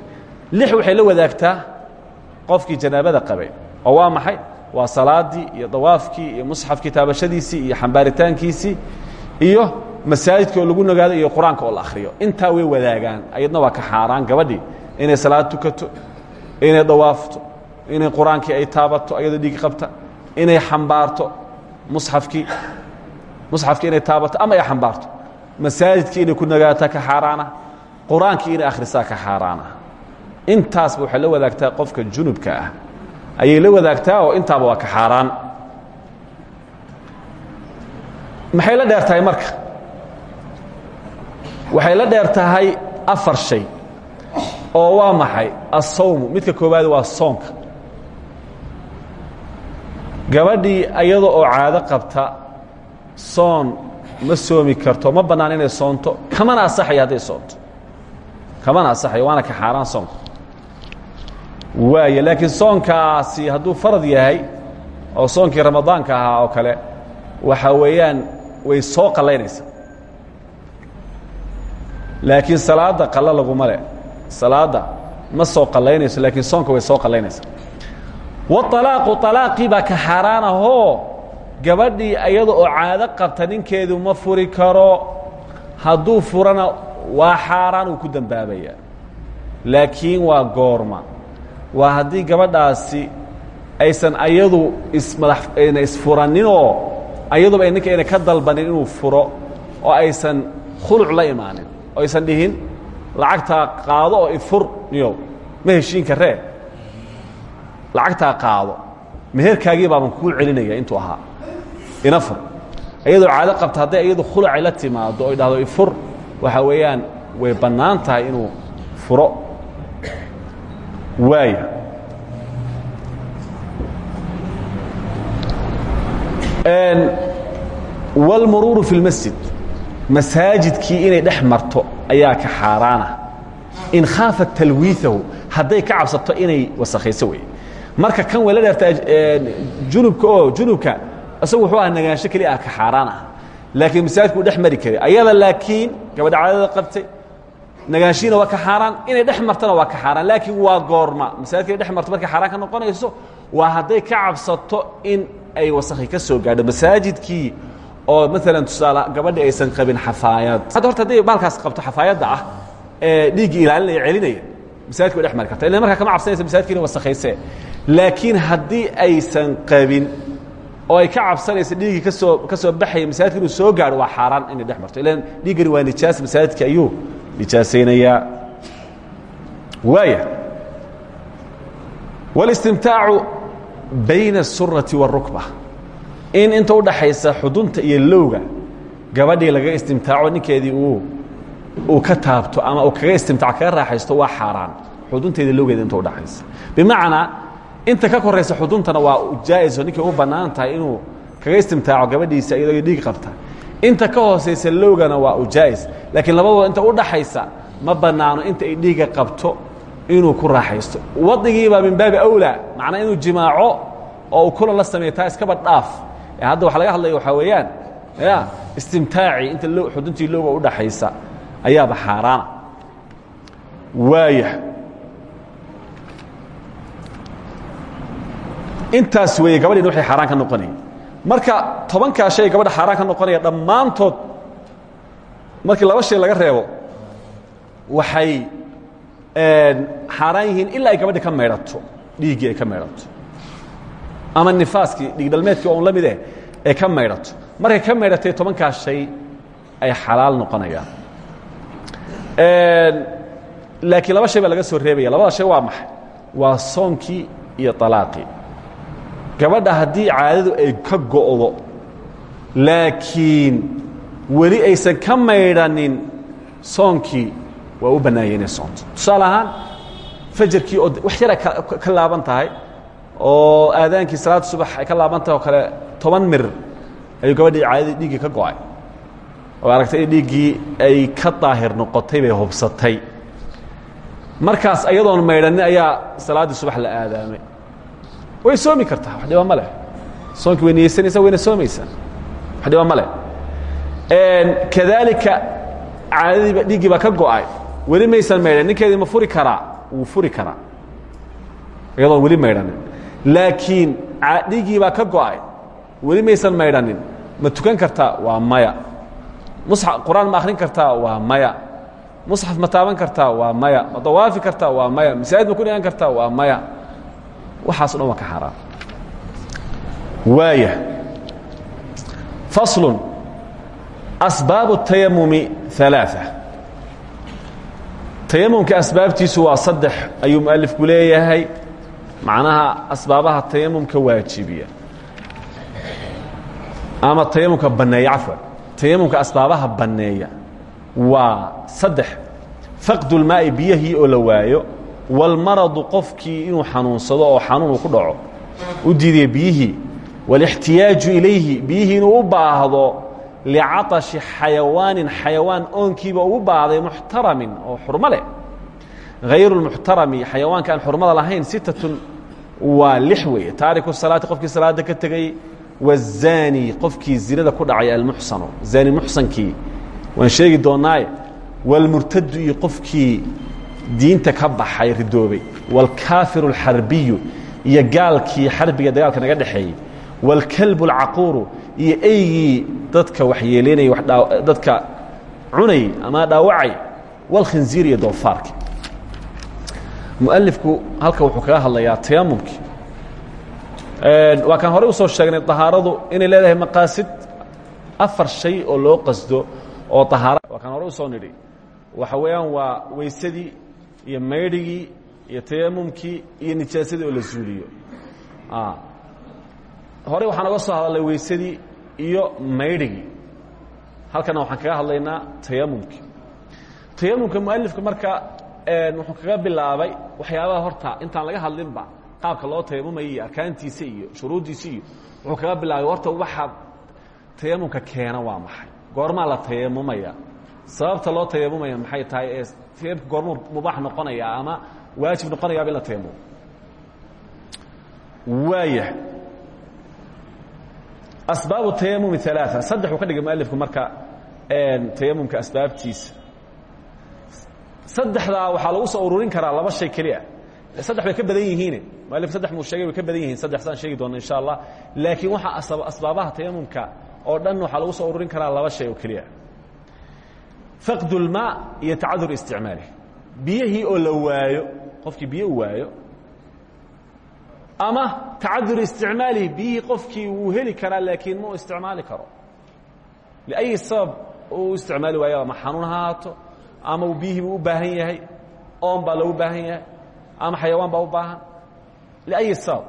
Lix waxay la wadaagtaa qofkii janaabada qabay. Oo waa maxay? Waa salaadii iyo dawaafkii iyo musxafkii taabashadiisii iyo xambaaritaankiisii iyo masaajidka oo lagu nagaado iyo qur'aanka oo la akhriyo. Intaa way wadaagaan. Ayadna waa ka xaaraan gabadhii inay salaad tukato inay dawaafto inay qur'aankii ay taabato ayadoo dhiigi qabta inay xambaarto musxafkii musxafkii inay taabato ama ay xambaarto masaajidkii inay ku nagaataa ka xaaraana qur'aankii inay akhrisaa ka xaaraana. Intaasba waxay la wadaagtaa qofka junubka ah. Ayay la wadaagtaa oo intaaba waa ka xaaraan. Maxay la dheer marka? Waxay la dheer afar shay oo waa maxay? Asawmu midka koowaad waa soonka. Gabadhii iyada oo caado qabta soon ma soomi karto ma bannaan inay soonto kamana asaxayo hadday soonto. Kamana asaxayo waana ka xaaraan soonka. Waaya laakiin soonkaasi hadduu farad yahay oo soonkii ramadaanka ahaa oo kale waxa weeyaan way soo qallaynaysaa. Laakiin salaadda qallo laguma le salaadda ma soo qallaynayso laakiin soonka way soo qallaynaysaa. Waalaaqu alaaqii baa ka xaaraan ahoo gabadhii iyada oo caado qabta ninkeedu ma furi karo hadduu furana waa xaaraan uu ku dembaabayaa laakiin waa goorma. Waa haddii gabadhaasi aysan ayadu ismadax ayna isfuraninoo ayaduba ay ninka ayna ka dalbanin inuu furo oo aysan khuluc la imaanin oo aysan dhihin lacagtaa qaado oo ifur niyow ma heshiin karee? Lacagtaa qaado meherkaagii baaban kuu celinaya intuu ahaa ina fur iyadoo caado qabta hadday iyadu khulucay la timaado oy dhahdo ifur waxa weeyaan way bannaan tahay inuu furo waaya wاlmuruuru fi اlmasjid masaajidkii inay dhex marto ayaa ka xaaraana in khaafat talwiiثahu hadday ka cabsato inay wasakhayso wey marka kan way la dheertaa junubka oo junubka isagu wuxuu aha nagaansho keli ah ka xaaraan ah laakiin masaajidku u dhex mari kari ayada laakiin gabadha caadada qabtay nagaanshihiina waa ka xaaraan. Inay dhex martona waa ka xaaraan. Laakiin waa goorma. Masaajidka inay dhex marto markay xaaraan ka noqonayso waa hadday ka cabsato in ay wasakhi ka soo gaadho. Masaajidkii oo maalan tusaale gabadhi aysan qabin xafaayad. Hadda horta hadday baalkaas qabto xafaayadda ah ee dhiiggii ilaalinaya celinaya masaajidka way dhex mari karta illa kama cabsanaysa masaajidka inay wasakhayse. Laakiin haddii aysan qabin oo ay ka cabsanaysa dhiiggii ka soo ka soo baxaya masaajidka soo gaadho waa xaaraan inay dhex marto. Ilan waa nijaas masaajidka ayuu nijaasaynayaa waaya walistimtaacu bayna asurati wاrukba in inta udhaxaysa xudunta iyo lowga gabadhii laga istimtaaco ninkeedii uu uu ka taabto ama uu kaga istimtaaco kaga raaxaysto waa xaaraan. Xudunteeda lowgeeda inta udhaxaysa bimacnaa inta ka koraysa xuduntana waa jaa-iso ninkay u bannaan tahay inuu kaga istimtaaco gabadhiisa iyadoo dhiig qabta. Inta ka hoosaysa lowgana waa u jaa'is. Laakiin labadooda inta udhaxaysa ma bannaano inta ay dhiiga qabto inuu ku raaxaysto. Wadigiibaa min baabi awlaa macnaa inuu jimaaco oo uu kulan la sameeyo taa iskaba dhaaf. Hadda waxa laga hadlaya waxaa weeyaan ya istimtaaci inta xuduntii lowga udhaxaysa ayaaba xaaraana. Waaya intaas weeye gabadhiina waxay xaaraan ka noqonaya marka tobankaa shay gabadha xaaraan ka noqonaya dhammaantood markii laba shay laga reebo waxay xaaraan yihiin ilaa ay gabadhi ka maydhato dhiiggii ay ka maydhato ama nifaaskii dhiigdhalmeedkii on la mid eh ay ka maydhato markay ka maydhatay tobankaa shay ay xalaal noqonayaan laakiin laba shay baa laga soo reebaya. Labada shay waa maxay? Waa soonkii iyo alaaqii gabadha haddii caadadu ay ka go'do laakiin weli aysan ka maydhanin soonkii waa u bannaanya inay soonto tusaale ahaan fajarkii oo wax yar ay ka laaban tahay oo aadaankii salaada subax ay ka laaban tahay oo kale toban mir ayuu gabadhii caadadii dhiiggii ka go'ay oo aragtay in dhiiggii ay ka daahir noqotay bay hubsatay. Markaas ayadoon maydhanin ayaa salaaddii subax la aadaamay. Way soomi kartaa wax dhiba ma leh. Soonkii way niyeysanaysaa wayna soomaysaa wax dhiba ma leh. Kadaalika caadadiiba dhiiggii baa ka go'ay. Weli maysan maydhan ninkeedii ma furi karaa? Wuu furi karaa. Iyadoon weli maydhanin. Laakiin dhiiggii baa ka go'ay. Weli maysan maydhanin. Ma tukan kartaa? Waa maya musxaf qur'aan ma akhrin kartaa? Waa maya. Musxaf ma taaban kartaa? Waa maya. Ma dawaafi kartaa? Waa maya. Masaajid ma ku dhigan kartaa? Waa maya. Waxaaso dhan ka xaaraam waaya. Faslun. Asbaabu tayamumi alaaثa tayamumka asbaabtiisu waa saddex ayuu mualifku leeyahay. Macnaha asbaabaha tayamumka waajibiya. Ama tayamumka banneeya tayamumka asbaabaha banneeya waa saddex. Faqdulmaa'i biyahii oo la waayo walmaradu qofkii inuu oo xanuun uu ku dhaco u diidaya biyihii. Walixtiyaaju ilayhi biyihii u baahdo licaashi xayawaanin xayawaan oonkiiba ugu baahday muxtaramin oo xurmo leh. Hayru lmuxtarami xayawaanka aan xurmada lahayn sittatun waa lix weeye. Taariku salaati qofkii ka tegey wazani qofkii zinada ku dhacay almuxsanu zani muxsankii waan sheegi doonnaaye walmurtadu iyo qofkii diinta ka baxay ridoobay walkaafiru alxarbiyu iyo gaalkii xarbiga dagaalka naga dhexeeyey walkalbu alcaquuru iyo eygii dadka waxyeelaynaya dadka cunayay ama dhaawacay walkhinziir iyo doofaarka mualifku halka wuxuu kaga hadlayaa tayamumkii waa kaan horey u soo sheegnay طahaaradu inay leedahay maqaasid afar shay oo loo qasdo oo ahaara waa kaan horey u soo nidhi. Waxa weeyaan waa weysadii iyo maydhigii iyo tayamumkii iyo nijaasadii oo la zuuliyo horey waxaan oga soo hadalnay weysadii iyo maydhigii halkana waxaan kaga hadlaynaa tayamumkii tayamumka mualifka marka wuxuu kaga bilaabay waxyaabaha horta intaan laga hadlinba qaabka loo tayamumaya iyo arkaantiisa iyo shuruuddiisa iyo wuxuu kaga bilaabay horta waxa tayamumka keena waa maxay? Goormaa la tayamumaya. Sababta loo tayamumaya maxay tahay ee tayamumka goormuu mubaax noqonaya ama waajib noqonayaaba in la tayamumo waaya. Asbaabu tayamumi alaaثa saddex uu ka dhigay mualifku marka tayamumka asbaabtiisa. Saddexdaa waxaa lagu soo ururin karaa laba shay keliya. Saddex bay ka badan yihiine mualif saddex muu sheegay way ka badan yihiin saddex saan sheegi doona insha allah. Laakiin waxaa asbaabaha tayamumka oo dhan waxaa lagu soo ururin karaa laba shay oo keliya. Faqd اlmaa iyo tacadur isticmaalih biyihii oo la waayo qofkii biyo waayo ama tacadur isticmaalihi biyihii qofkii wuu heli karaa laakiin ma u isticmaali karo. Liأyi sabab uu isticmaali waayo ama xanuun ha haato ama biyihii buu u baahan yahay oon baa loogu baahan yahay ama xayawaan baa u baahan liأyi sabab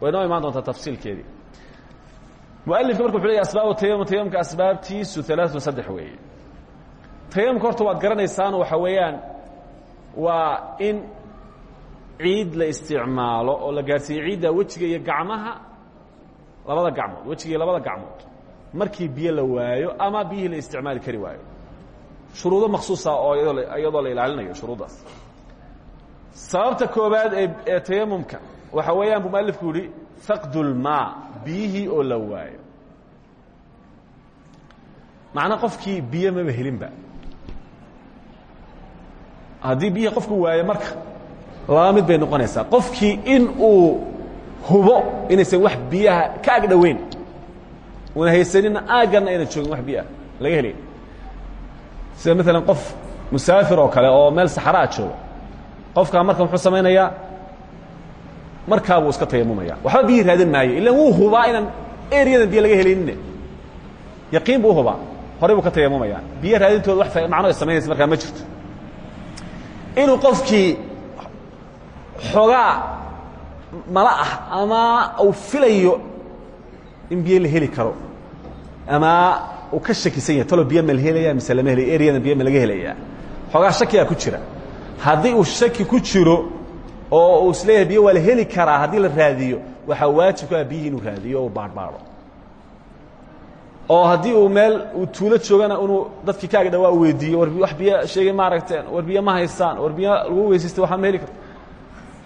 way noo imaan doontaa tafsiilkeedii mualifka marka wuxu leeyahy asbaabu tayamum tayamumka asbaabtiisu alaaثun saddex weeye tayamumka horta waad garanaysaano waxa weeyaan waa in ciid la isticmaalo oo la gaadhsiiye ciidda wejiga iyo gacmaha labada gacmood wejiga iyo labada gacmood markii biyo la waayo ama biyihii la isticmaali kari waayo shuruudo maksuusa oo iyadoo la ilaalinayo shuruuddaas sababta koobaad ee ee tayamumka waxa weeyaan buu mualifku yihi faqd اlmaa biyihii oo la waayo. Macnaa qofkii biyo maba helinba. Haddii biyihii qofku waayo marka laba bay noqonaysaa. Qofkii in uu hubo inaysan wax biyaha ka ag una haysanina aagganna ayna joogin wax biyaha laga helay sida maalan qof musaafir oo kale oo meel saxraa jooga qofkaa marka muxuu samaynayaa markaa buu iska tayamumaya waxba biyihii raadin maayo ilan wuu hubaa inaan eryadan biyo laga helayninne. Yaqiin buu hubaa horey buu ka tayamumaya biyo raadintooda wax macno ay samaynaysa markaa ma jirto. Inuu qofkii xoogaa mala ah ama uu filayo in biyo la heli karo ama uu ka shakisan yahay talo biyo ma la helaya mise lama helaya eryadan biyo ma laga helaya xoogaa shakiyaa ku jira. Haddii uu shaki ku jiro oo uu is leeyahay biyo waa la heli karaa haddii la raadiyo. Waxaa waajib ku ah biyihii inuu raadiyo oo uu baarhbaadho oo haddii uu meel uu tuulo joogana inuu dadkii kaaga dhawaa u weydiiyo war wax biyo sheegay ma aragteen war biyo ma haystaan war biyo lagu weysaystay waxaa ma heli karto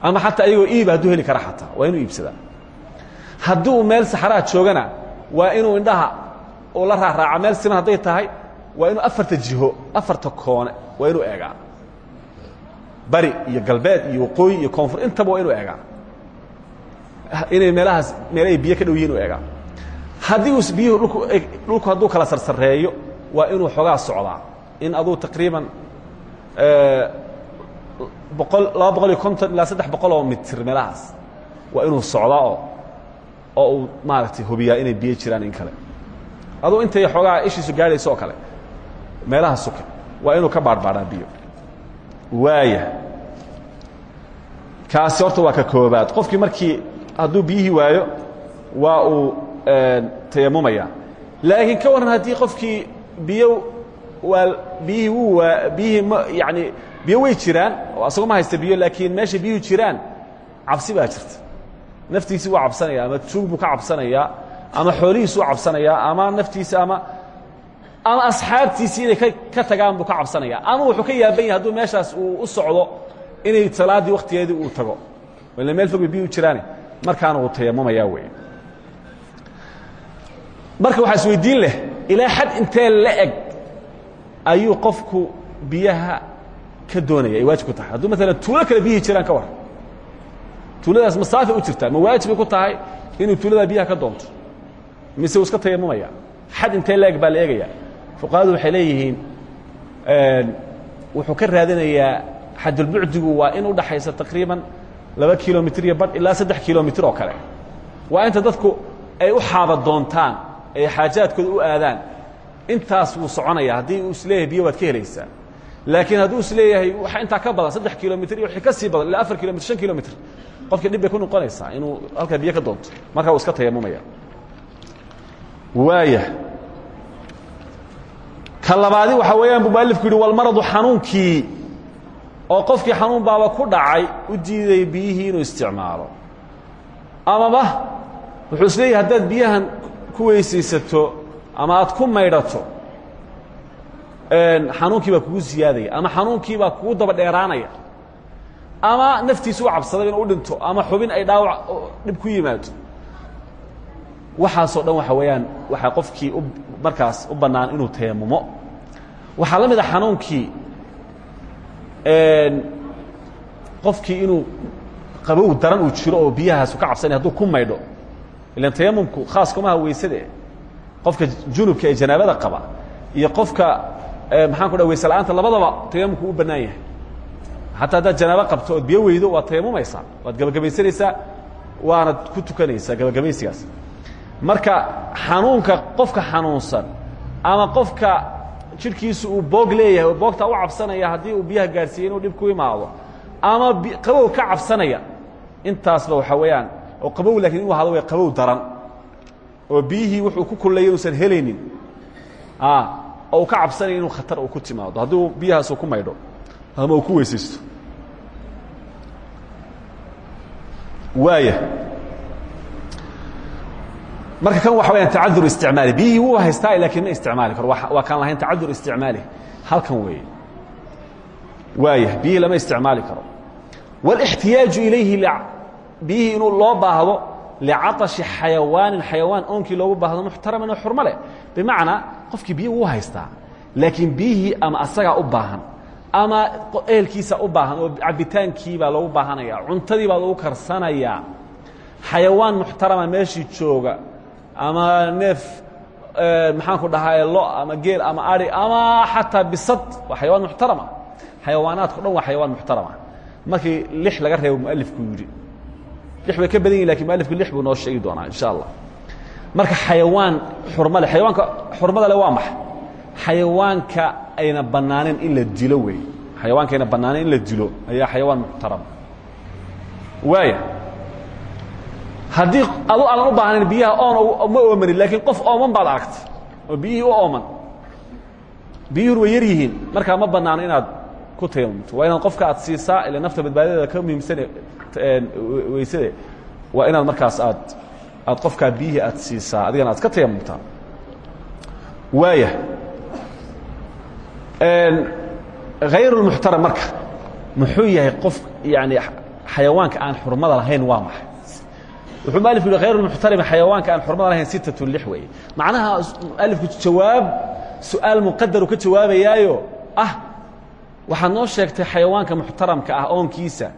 ama xataa iyagoo iiba hadduu heli kara xataa waa inuu iibsadaa haddii uu meel saxraa joogana waa inuu indhaha uu la raaraaca meel siman hadday tahay waa inuu afarta jiho afarta koone waa inuu eegaa bari iyo galbeed iyo waqooyi iyo koonfur. Intaba waa inuu eegaa. Inay meelahaas meel ay biyo ka dhow yihiin inu eegaa. Haddii uu biyuhu dhulku dhulku hadduu kala sarsareeyo waa inuu xoogaa socdaa. In aduu taqriiban boqol laba boqol iyo konton ilaa saddex boqol oo mitir meelahaas waa inuu socdaa oo oo uu maaragtay hubiyaa inay biyo jiraan in kale. Aduu intay xoogaa ishiisu gaadhayso oo kale meelaha suke waa inuu ka baadhbaadhaa biyo waaya. Kaasi horta waa ka koobaad qofkii markii hadduu biyihii waayo waa uu tayamumaya laakiin ka warran haddii qofkii biyo waa biyihii wuu waa biyihii ma yani biyo way jiraan oo asagoo ma haysta biyo laakiin meesha biyuhu jiraan cabsi baa jirta. Naftiisi waa cabsanaya ama tuug buu ka cabsanayaa ama xoolihiisu u cabsanayaa ama naftiisa ama ama asxaabtiisii inay ka tagaan buu ka cabsanaya. Ama wuxuu ka yaaban yahay hadduu meeshaas uu u socdo inay salaaddii wakhtigeedii uu tago. Ila meel fog bay biyu jiraane. Markaana uu tayamumaya wey marka waxaa isweydiin leh ilaa xad intee la eg ayuu qofku biyaha ka doonaya ay waajib ku tahay. Hadduu maalan tuulo kale biyihii jiraan ka war. Tuuladaas masaafe u jirtaa ma waajibay ku tahay inuu tuuladaa biyaha ka doonto. Mise uu iska tayamumaya xad intee la eg baa la eegaya fuqahadu waxay leeyihiin wuxuu ka raadinayaa xadulbucdigu waa in u dhaxaysa taqriiban laba kilomitr iyo badh ilaa saddex kilomitr oo kale. Waa inta dadku ay u xaaba doontaan ay xaajaadkooda u aadaan intaas wuu soconaya haddii uu is leeyahay biyo waad ka helaysaa. Laakiin hadduu is leeyahay waxa intaa ka badan saddex kilomitr iyo wixii ka sii badan ilaa afar kilomitr shan kilomitr qofka dhib bay ku noqonaysaa inuu halkaa biyo ka doonto. Markaa uu iska tayamumaya. Waaya ka labaadi waxaa weeyaan buu mualifku yidhi walmaradu xanuunkii oo qofkii xanuun baaba ku dhacay u diiday biyihii inuu isticmaalo. Amaba wuxuu is leeyahay haddaad biyahan ku weysaysato ama aad ku maydhato xanuunkii baa kugu siyaadaya ama xanuunkii baa kugu daba dheeraanaya ama naftiisu u cabsaday inuu u dhinto ama xubin ay dhaawac dhib ku yimaado waxaasoo dhan waxa weeyaan waxaa qofkii u markaas u bannaan inuu tayamumo waxaa la mid a xanuunkii qofkii inuu qabow daran uu jiro oo biyahaasu ka cabsanaya hadduu ku maydho ilan tayamumku khaas kumaha weysade qofka junubka ee janaabada qaba iyo qofka maxaan ku dha weyse la'aanta labadaba tayamumku u bannaan yahay. Xataa haddaad janaabo qabto ood biyo weydo waad tayamumaysaa waad gabagabaysanaysaa waanad ku tukanaysaa gabagabaysigaas marka xanuunka qofka xanuunsan ama qofka jidhkiisu uu boog leeyahay oo boogtaa u cabsanaya haddii uu biyaha gaadhsiiye inuu dhib ku imaado ama qabow ka cabsanaya intaasba waxaa weeyaan oo qabow lakiin inuu hado way qabow daran oo biyihii wuxuu ku kullayay inuusan helaynin oo uu ka cabsanaya inuu khatar uu ku timaado haddii biyahaasu ku maydho ama uu ku weysaysto. Waaya marka kan waxa weyaan tacadur isticmaali biyihii wuu haystaa laakiin ma isticmaali karo waa kaan lahayn tacadur isticmaali halkan weeye waaya biyihii lama isticmaali karo wاlاxtiyaaju ilayhi biyihii inuu loo baahdo licaطaشhi xayawaanin xayawaan oonkii loogu baahdo muxtaraman oo xurmo leh bimacnaa qofkii biyihi wuu haystaa laakiin biyihii ama asagaa u baahan ama ehelkiisa u baahan oo cabitaankii baa loogu baahanaya cuntadii baa lagu karsanayaa xayawaan muxtarama meeshii jooga ama neef maxaanku dhahaa lo ama geel ama ari ama xataa bisad waa xayawaan muxtarama. Xayawaanaadko dhan waa xayawaan muxtarama. Markii lix laga reebo mualifku yidhi. Lix bay ka badan yihiin laakiin mualifku lix buu noo sheegi doonaa insha allah. Marka xayawaan xurmo leh xayawaanka xurmada leh waa maxay xayawaanka ayna bannaaneyn in la dilo wey. Xayawaanka ayna bannaaneyn in la dilo ayaa xayawaan muxtarama. Waaya haddii adu aadan u baahnayn biyaha oon ma oomanin laakiin qof ooman baad aragtay oo biyihii u ooman. Biyuhun way yihiin. Markaa ma bannaano inaad ku tayamumto waa inaad qofka aad siisaa ila nafta badbaadadeeda ka muhiimsane weysade. Waa inaad markaas aad aad qofkaa biyihii aad siisaa adigana aad ka tayamumtaa waaya hayr اlmuxtaram marka. Muxuu yahay qof yani xayawaanka aan xurmada lahayn waa maxay wuxuu mualifku yihi hayr اlmuxtarami xayawaanka aan xurmada lahayn sittaة lix weeye. Macnaha mualifku jawaab su'aal muqadaru ka jawaabayaayo ah waxaad noo sheegtay xayawaanka muxtaramka ah oonkiisa.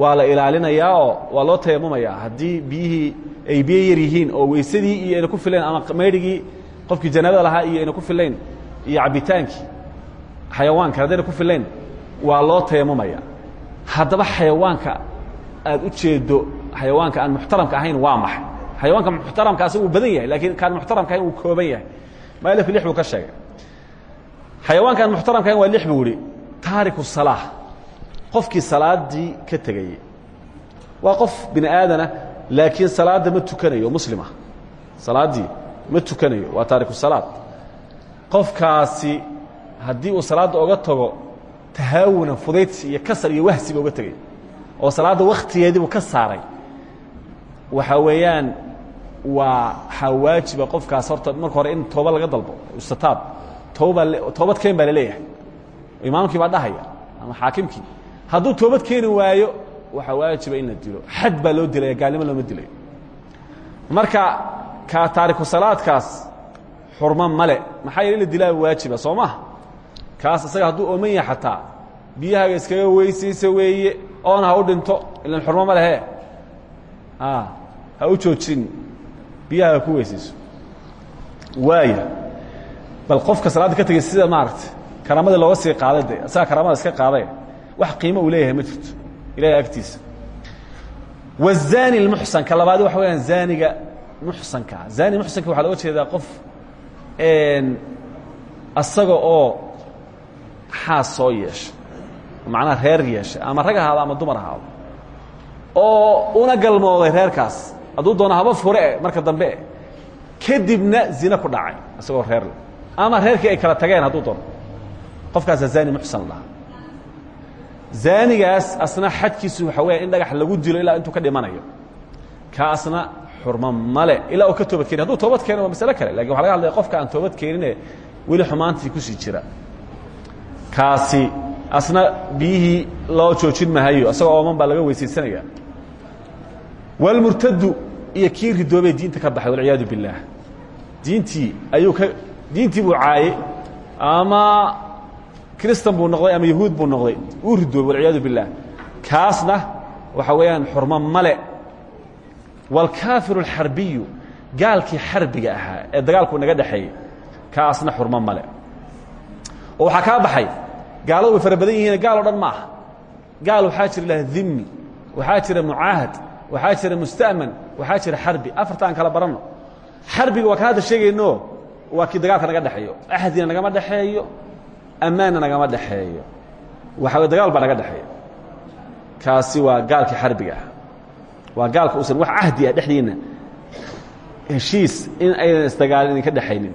Waa la ilaalinayaa oo waa loo tayamumayaa haddii biyihii ay biyo yar yihiin oo weysadii iyo ayna ku filayn ama maydhigii qofkii janaabada lahaa iyo ayna ku filayn iyo cabitaankii xayawaanka haddayna ku filayn waa loo tayamumaya haddaba xayawaanka aad u jeedo xayawaanka aan muxtaramka ahayn waa maxay xayawaanka muxtaramka asaga uu badan yahay lakiin kaan muxtaramka ahayn uu kooban yahay. Maalifka lix buu ka sheegay. Xayawaanka aan muxtaramka ahayn waa lix buu ihi taariku salaa qofkii salaadii ka tegayey waa qof bini aadana laakiin salaadda ma tukanayo muslima. Salaaddii ma tukanayo waa taariku salaad. Qofkaasi haddii uu salaadda oga tago tahaawunan fudaydsi iyo kasar iyo wahsiba oga tegay. Oo salaadda waktigeedii buu ka saaray waxaa weeyaan waa waxaa waajiba qofkaas horta marka hore in tooba laga dalbo istitaab toobaa toobad keen baa la leeyahay. Imaamkii baa dhahaya ama xaakimkii. Hadduu toobad keeni waayo waxaa waajiba in la dilo. Xad baa loo dilaya gaalnimo looma dilayo. Marka ka taariku salaadkaas xurmo male maxaa yeele in la dilaa waajiba soo maha kaas isaga hadduu ooman yahay xataa biyahaaga iskaga weysaysa weeye oona ha u dhinto ilan xurmo ma lehe ha u joojin biyahaaga ku weysayso. Waaya. Bal qofka salaadda ka tegey sida maaragta karaamadii looga sii qaaday de isagaa karaamada iska qaaday wax qiimo uu leeyahay ma jirto ilahay agtiisa. Wazani اlmuxsan ka labaadi waxa weyaan zaaniga muxsankaa zani muxsanka waxaa looga jeedaa qof asaga oo xaas soo yeesha macnaha reer yeesha ama rag ahaado ama dumar ahaado oo una galmooday reerkaas hadduu doono haba fure marka dambe kadibna zine ku dhacay isagoo reer leh. Ama reerkii ay kala tageen hadduu doono. Qofkaasa zani muxsan lahaa. Zaanigaas asna xadkiisu waxa weya in dhagax lagu dilo ilaa intuu ka dhimanayo. Ka asna xurmo male ilaa uu ka toobad keeni haduu toobad keeno waa masale kale. Lakin waxa laga hadlaya qofka aan toobad keenine weli xumaantii ku sii jira. Kaasi asna biyihii loo joojin mahayo isagoo ooman baa laga weysaysanaya. Walmurtadu iyo kii ridoobee diinta ka baxay walciyaadu billaah. Diintii ayuu ka diintii buu caayey ama kristan buu noqday ama yahuud buu noqday uu ridoobay walciyaadu billaah. Kaasna waxa weeyaan xurmo male. Wاlkaafiru اlxarbiyu gaalkii xarbiga ahaa ee dagaalku naga dhexeeyey kaasna xurmo male. Oo waxaa kaa baxay gaaladu way yihiin gaal dhan ma aha. Gaal waxaa jira lah dhimi waxaa jira mucaahad waxaa jira xarbi. Afarta aan kala baranno. Xarbiga waa ka hadda sheegayno waa kii dagaalka naga dhexeeyo axdina nagama dhexeeyo ammaanna nagama dhexeeyo waxa way dagaal baa naga dhexeeya kaasi waa gaalkii xarbiga ah. Waa gaalka uusan wax cahdi ah dhexdiinna. Heshiis in aynan isdagaalin idinka dhexaynin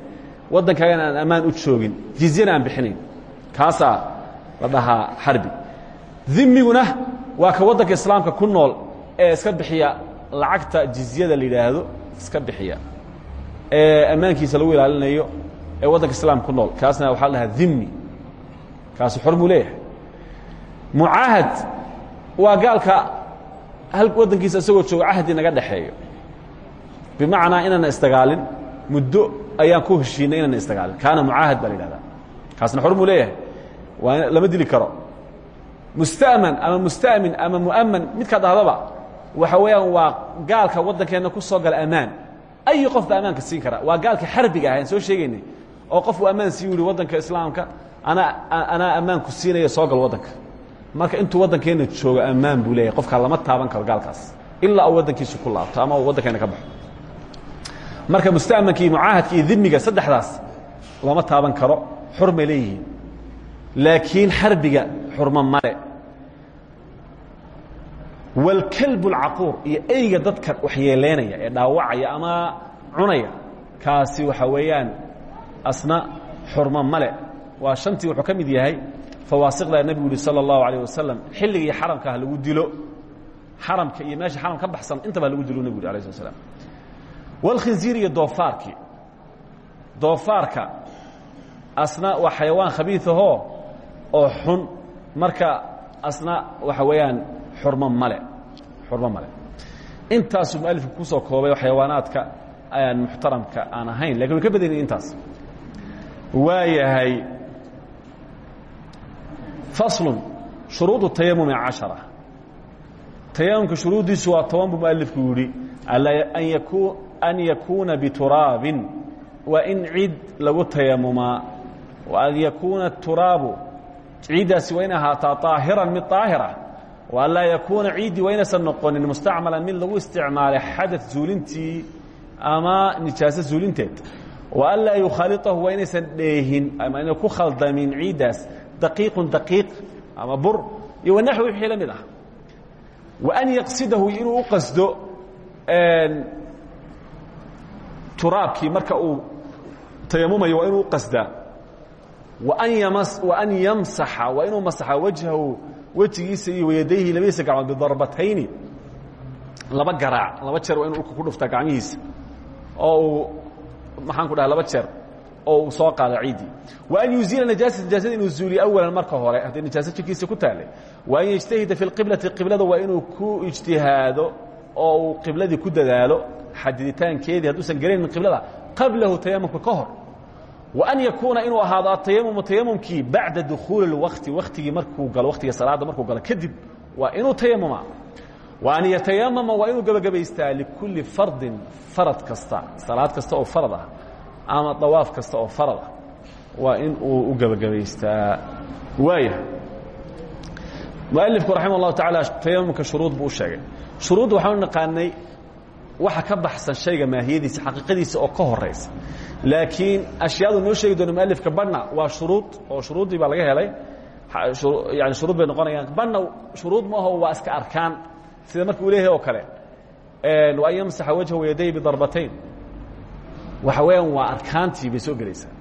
waddankaagana aan ammaan u joogin jizyana aan bixinayn kaasaa la dhahaa xarbi. Dimiguna waa ka waddanka islaamka ku nool ee iska bixiya lacagta jizyada la yidhaahdo iska bixiya. Ee ammaankiisa lagu ilaalinayo ee waddanka islaamka ku nool. Kaasna waxaa la dhahaa dhimi kaasi xor buu leeyahay. Mucaahad waa gaalka hal waddankiisa isagoo joogo cahdi naga dhexeeyo bimacnaa inaana isdagaalin muddo ayaan ku heshiinay inaana isdagaalin. Kaana mucaahad baa la yidhahdaa. Kaasna xor buu leeyahay. Waa lama dili karo. Musta'man ama musta'min ama mu'aman midkaa dhahdaba waxa weeyaan waa gaalka waddankeenna ku soo gala ammaan. Ayi qof baa ammaanka siin kara waa gaalka xarbiga ah aan soo sheegaynay oo qofuu ammaan sii yihi waddanka islaamka anaa anaa ammaanku siinaya soo gal waddanka. Marka intuu waddankeenna joogo ammaan buu leeyahay qofkaa lama taaban karo gaalkaas. Ilaa uu waddankiisu ku laabto ama uu waddankeena ka baxo. Marka musta'manka iyo mucaahadka iyo dimiga saddexdaas lama taaban karo xurmay leeyihiin. Laakiin xarbiga xurmo male wاlkalb اlcaquur iyo eyga dadka waxyeeleynaya ee dhaawacaya ama cunaya kaasi waxa weeyaan asna xurmo male waa shantii wuxuu ka mid yahay fawaasiqda nebigu yihi salى الlahu عalيه wasalam xilligii xaramka ha lagu dilo xaramka iyo meesha xaram ka baxsan intaba ha lagu dilo nebigu yhi alah slat slam wاlkhinziir iyo doofaarkii doofaarka asna waa xayawaan khabiiahoo oo xun marka asna waxa weeyaan xurmo male xurmo male. Intaasuu mualifku ku soo koobay xayawaanaadka aan muxtaramka aan ahayn laakiin way ka badan yihiin intaas. Waayahay faslun shuruudu tayamumi cashara. Tayamumka shuruuddiisu waa toban buu mualifku yihi an yakuuna bituraabin. Waa in ciid lagu tayamumaa an yakuuna turaabu. Ciiddaasi waa in ahaataa طaahiran mid طaahira wa an laa yakuuna ciiddii waa inaysan noqonin mustacmalan mid lagu isticmaalay xadad zuulintii ama nijaaso zuulinteed. Wa an laa yukhaaliطahu waa inaysan dheehin ama inay ku khaldamin ciiddaas daqiiqun daqiiq ama bur. Iyo wanaxwi wixii la mid ah. Wa an yaqsidahu inuu u qasdo turaabkii marka uu tayamumayo waa inuu u qasdaa. Waan yamsaxa waa inuu masaxa wajhahu wejigiisa iyo wayadayhi labadiisa gacmood bidarbatayni. Laba garaac laba jeer waa inu dhulka ku dhuftaa gacmihiisa. Oo uu maxaan ku dhaha laba jeer. Oo uu soo qaado ciiddii wa an yuziila najaasa najaasada inuu zuuliyo awalan marka hore. Haddii najaaso jirkiisa ku taalay wa an yajtahida fi lqiblati qiblada waa inuu ku ijtihaado oo uu qibladii ku dadaalo. Xadiditaankeedii hadduusan garaynin qiblada qablahu tayamumka ka hor an yakuuna inuu ahaado atayamumu tayamumkii bacda dukhuuli اlwakti waktigii markuu galo waktiga salaadda markuu galo kadib waa inuu tayamuma wa an yatayamama waa inuu gebagabaystaa likulli fardin farad kasta salaad kasta oo farad ah ama dawaaf kasta oo farad ah waa in uu u gebagabaystaa waaya mualifku raximah اllahu tacaala tayamumka shuruud buu u sheegay shuruudda waxaanu naqaanay waxa ka baxsan shayga maahiyadiisa xaqiiqadiisa oo ka horaysa laakiin ashyaadu noo sheegi doona mualifka badhna waa shuruud oo shuruuddii baa laga helay. Yani shuruud bay noqonayaan. Badhna shuruud maaho waa iska arkaan. Sida marka uu leeyahay oo kale wa an yamsaxa wajha wayaday bidarbatayn waxa weeyaan waa arkaantii bay soo gelaysaa.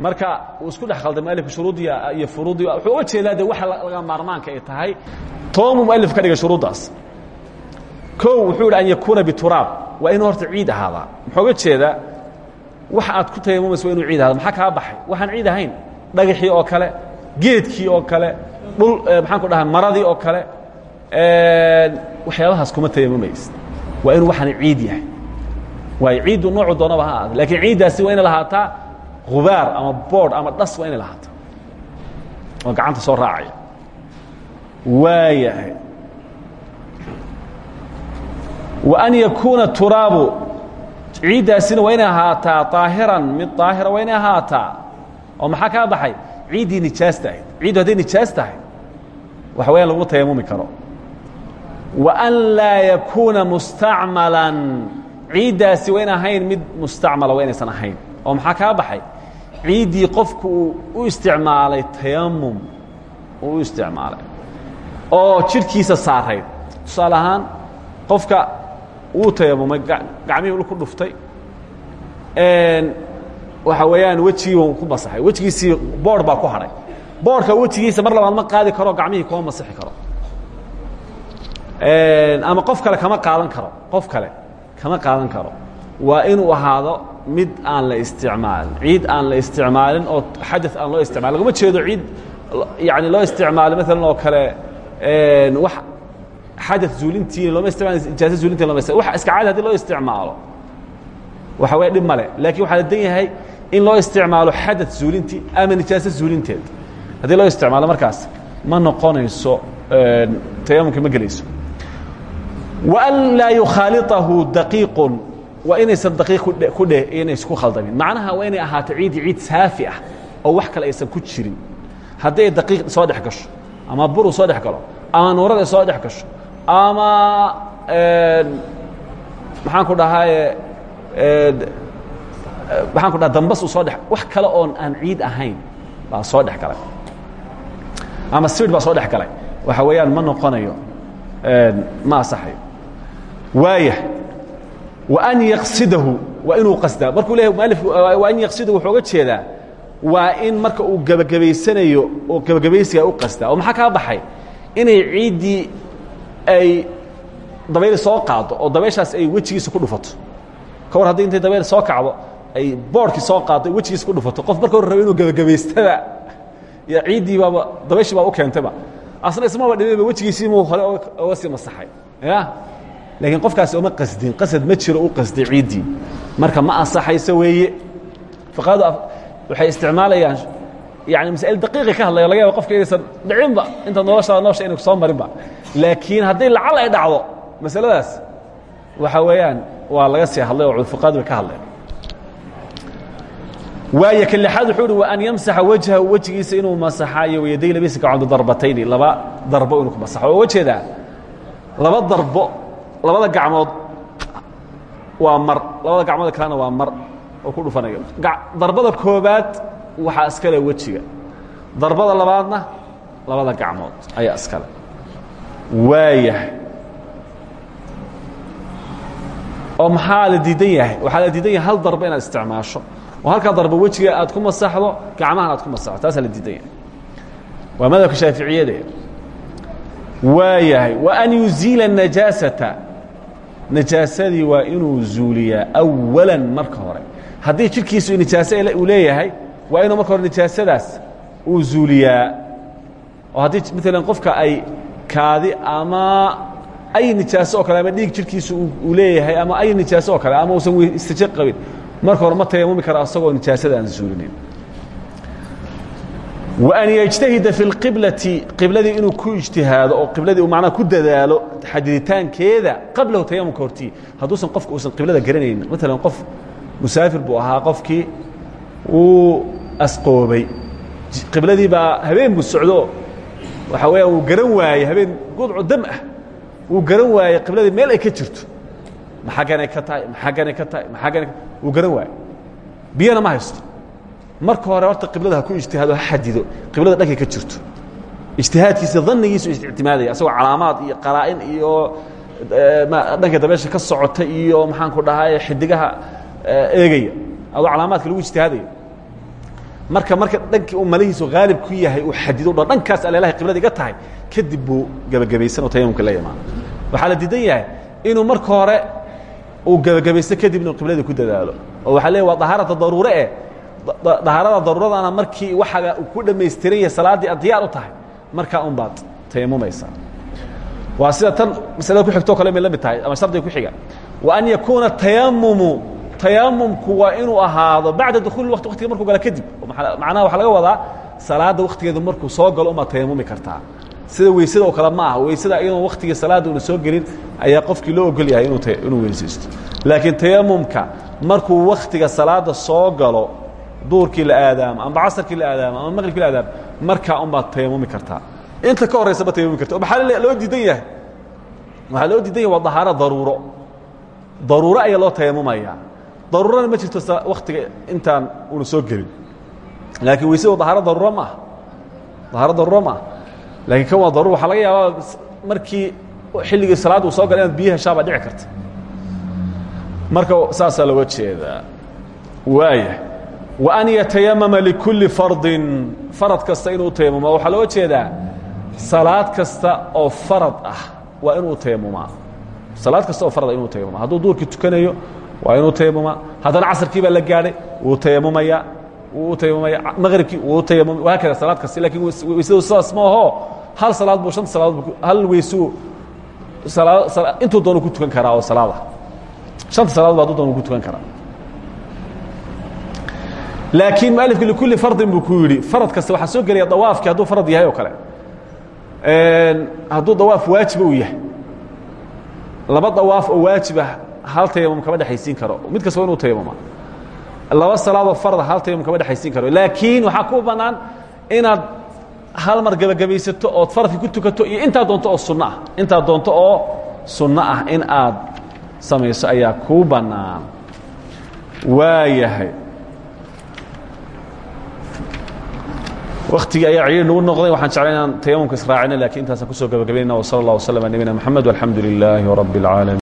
Marka uu isku dhex khalday mualifka shuruuddii iyo furuuddii wuxuu uga jeedaa de waxa laga maarmaanka ay tahay toomuu mualif ka dhigay shuruuddaas. O wuxuu idhi an yakuuna bituraab waa inuu horta ciid ahaadaa muxuu ga jeedaa waxa aad ku tayamumaysa waa inu ciid ahada maxaa kaa baxay? Waxaan ciid ahayn. Dhagaxii oo kale geedkii oo kale dhul maxaan ku dhaha maradii oo kale waxyaabahaas kuma tayamumaysa waa inuu waxaan ciid yahay. Waayo ciiddu noocu doonaba ha aada lakiin ciiddaasi waa inay lahaataa hubaar ama boord ama dhas waa inay lahaataa oo gacanta soo raacaya. Waayahay. وأn yakuuna turaabu ciiddaasina waa inay ahaataa طaahiran mid daahira waa inay ahaataa. oo maxaa kaa baxay? Ciiddii nijaasta ahayd ciiddu hadday nijaas tahay waxa wayaan lagu tayamumi karo. Wa an laa yakuuna mustacmalan. Ciiddaasi wayn ahayn mid mustacmala waa inaysan ahayn. oo maxaa kaa baxay? Ciiddii qofku uu u isticmaalay tayamum uu u isticmaalay. oo jidhkiisa saarayd tusaale ahaan qofka wuu tayamumay gacmihii ku dhuftay. Waxa weeyaan wejigii ku masaxay. Wejigiisii boord baa ku hadhay boordka wejigiisa mar labaad ma qaadi karo gacmihii kuma masixi karo. Ama qof kale kama qaadan karo. Qof kale kama qaadan karo. Waa inuu ahaado mid aan la isticmaalin. Ciid aan la isticmaalin oo xada aan loo isticmalin laguma jeedo ciid yani loo isticmaalo maalan oo kale wax xada zuulintiin looma isticmaal ijaaso zuulintiin loma wa iska caadi haddii loo isticmaalo. Waxa wey dhib male laakiin waxaa la dan yahay in loo isticmaalo xada zuulintii ama nijaaso zuulinteed haddii loo isticmaalo markaas ma noqonayso tayamumkii ma gelayso. Waan laa yukhaaliطahu daqiiq waa inaysan daqiiq kudhe inay isku khaldamin macnaha waa inay ahaato ciidi ciid saafi ah oo wax kale aysan ku jirin. Hadday daqiiq soo dhex gasho ama buru soo dhex galo ama nuurada soo dhex gasho ama maxaan ku dhahaaye maxaan ku dhaha dambas uu soo dhe wax kale oon aan ciid ahayn baa soo dhex galay. Ama sibid baa soo dhex galay. Waxa weeyaan ma noqonayo ma asaxayo waaya وأn yaqsidahu waa inuu qasdaa. Markuu leeyahy mualifku an yaqsidahu wuxuu oga jeedaa waa in marka uu gebagabaysanayo oo gebagabaysiga u qasdaa. Oo maxaa kaa baxay? Inay ciiddii ay dabayl soo qaado oo dabayshaas ay wejigiisa ku dhufato. Ka war haddii intay dabayl soo kacdo ay boorkii soo qaado wejigiisa ku dhufato. Qof marka hore raba inuu gebagabaystada iyo ciiddii baaba dabayshii baa u keentayba asna ismaba dhiminba wejigiisii muu hore oga sii masaxay ya laakiin qofkaasi oma qasdin. Qasad ma jiro u qasday ciiddii marka ma ansaxayso weeye. Fuqahadu waxay isticmaalayaan yani masaa'il daqiiqi ka hadlaya laga yaaba qofka inaysan dhicinba inta noloshaada nolosha inay soo marinba laakiin haddii lacal ay dhacdo masaladaas waxa weeyaan waa laga sii hadlay oo fuqahadu bay ka hadleen waayo ka lixaad wuxuu uhi wa an yamsaxa wajhahu wejigiisa inuu masaxa iyo wayaday labadiisa gacmood darbatayni laba darbo inuu ku masaxo. Oo uga jeedaa laba darbo labada gacmood waa mar labada gacmood kalena waa mar oo ku dhufanayo. Darbada koobaad waxaa iskale wejiga darbada labaadna labada gacmood ayaa iskale waayahay. oo maxaa la diidan yahay? La diidan yahay hal darbo inaad isticmaasho. Oo halkaa darba wejiga aad ku masaxdo gacmahan aad ku masaxdo. Taasaa la diidanya waa madhabka shaaficiyade waa yahay wa an yuziila najaasata. Najaasadii waa inuu zuuliyaa awalan marka hore. Haddii jidhkiisu nijaase uu leeyahay waa inuu marka hore nijaasadaas uu zuuliyaa. Oo haddii maalan qofka ay kaadi ama ay nijaaso oo kale ama dhiig jirkiisa uu leeyahay ama ay nijaaso oo kale ama usan istaje qabin. Marka hore ma tayamumi kara asagoo nijaasada aan zuulinin. Wa an yajtahida fi lqiblati qibladii inuu ku ijtihaado oo qibladii uu macnaha ku dadaalo xadiditaankeeda qablahu tayamumka hortii. Hadduusan qofku uusan qiblada garanaynin maalan qof musaafir buu ahaa qofkii uu asqoobay. Qibladii baa habeen buu socdo waxa weya uu garan waayey habeen gudco dam ah. Wuu garan waayey qibladii meel ay ka jirto. Ma xagganay ka tahay? Ma xagganay ka tahay? Ma xagganay wuu garan waayey. Biyana ma haysto. Marka hore horta qiblada ha ku ijtihaado ha xadido qiblada dhankay ka jirto. Ijtihaadkiisa danigiisu ictimaadaya asagoo calaamaad iyo qaraa'in iyo dhanka dabeesha ka socota iyo maxaanku dhahay xidigaha eegaya. Adoo calaamaadka lagu ijtihaadayo marka marka dhankii uu malihiisu haalib ku yahay uu xadido dhan dhankaas aleelahay qiblada iga tahay kadib buu gebagabaysan oo tayamumka la imaano waxaa la diidan yahay inuu marka hore uu gebagabaysto kadib inuu qiblada ku dadaalo. Oo waxaa leeya waa dahaarata daruure eh dahaarada daruuradana markii waxaga uu ku dhammaystiran yahay salaaddii aad diyaar u tahay markaa un baad tayamumaysaa waa sida tan masalada ku xigtoo kale may la mid tahay ama shardiga ku xiga. Wa an yakuuna tayamumu tayamumku waa inuu ahaado bacda dukuuli waqti waqtiga markuu gala kadib. Macnaha waxaa laga wadaa salaadda waktigeedu markuu soo galo umaad tayamumi kartaa. Sida weysada oo kale ma aha. Weysada iyadoo waktigii salaadda una soo gelin ayaa qofkii loo ogol yahay inuu weysaysto. Laakiin tayamumka markuu waktiga salaadda soo galo duurkii la aadaamo amba casarkii la aadaamo ama maqribkii la aadaamo markaa un baad tayamumi kartaa. Inta ka horaysa ma tayamumi karta maxaa loo diidan yahay? Waxaa loo diidan yahay? Waa dahaaro daruuro. Daruuro ayaa loo tayamumayaa daruurana ma jirto waktiga intaan una soo gelin. Laakiin weysada dahaaro daruuro maaha dahaaro daruuro maaha laakiin kan waa daruur waxaa laga yaabaa markii xilligii salaadda uu soo gala inaad biyo heshaa baa dhici karta. Marka saasaa looga jeedaa. Waaya wa an yatayamama likulli fardin. Farad kasta inuu tayamumaa waxaa looga jeedaa salaad kasta oo farad ah waa inuu tayamumaa salaad kasta oo farada inuu tayamumaa hadduu duurkii tukanayo waa inuu tayamumaa haddana casarkii baa la gaadhay. Wuu tayamumayaa wuu tayamumaya maqribkii wuu tayamumay wahaakada salaad kasta laakiin weysadu sidaas ma aho hal salaad buu shanta salaadood hal weysuu intuu doonu ku tukan karaa oo salaada. Shanta salaadood ba hadduu doonu ku tukan karaa. Laakiin mualifka likulli fardin buu ku yidhi farad kasta waxaa soo gelaya dawaafkii hadduu farad yahay oo kale. Hadduu dawaaf waajiba uu yahay. Laba dawaaf oo waajibah hal tayamum kama dhexaysiin karo. Mid kasta waa inuu tayamuma laba salaadoo farda hal tayamum kama dhexaysiin karo. Laakiin waxaa ku bannaan inaad hal mar gebagabaysato ood faradkii ku tukato iyo intaa doonto oo sunno ah. Intaa doonto oo sunno ah in aad samayso ayaa kuu bannaan. Waayahay. Waktigii ayaa ciir nagu noqday. Waxaan jeclay inaan tayamumka israacino lakiin intaasaan ku soo gabagabaynayna wsala اllah wslm ala nabiyina mxamed walxamdu lilaahi rabi اlcaalamiin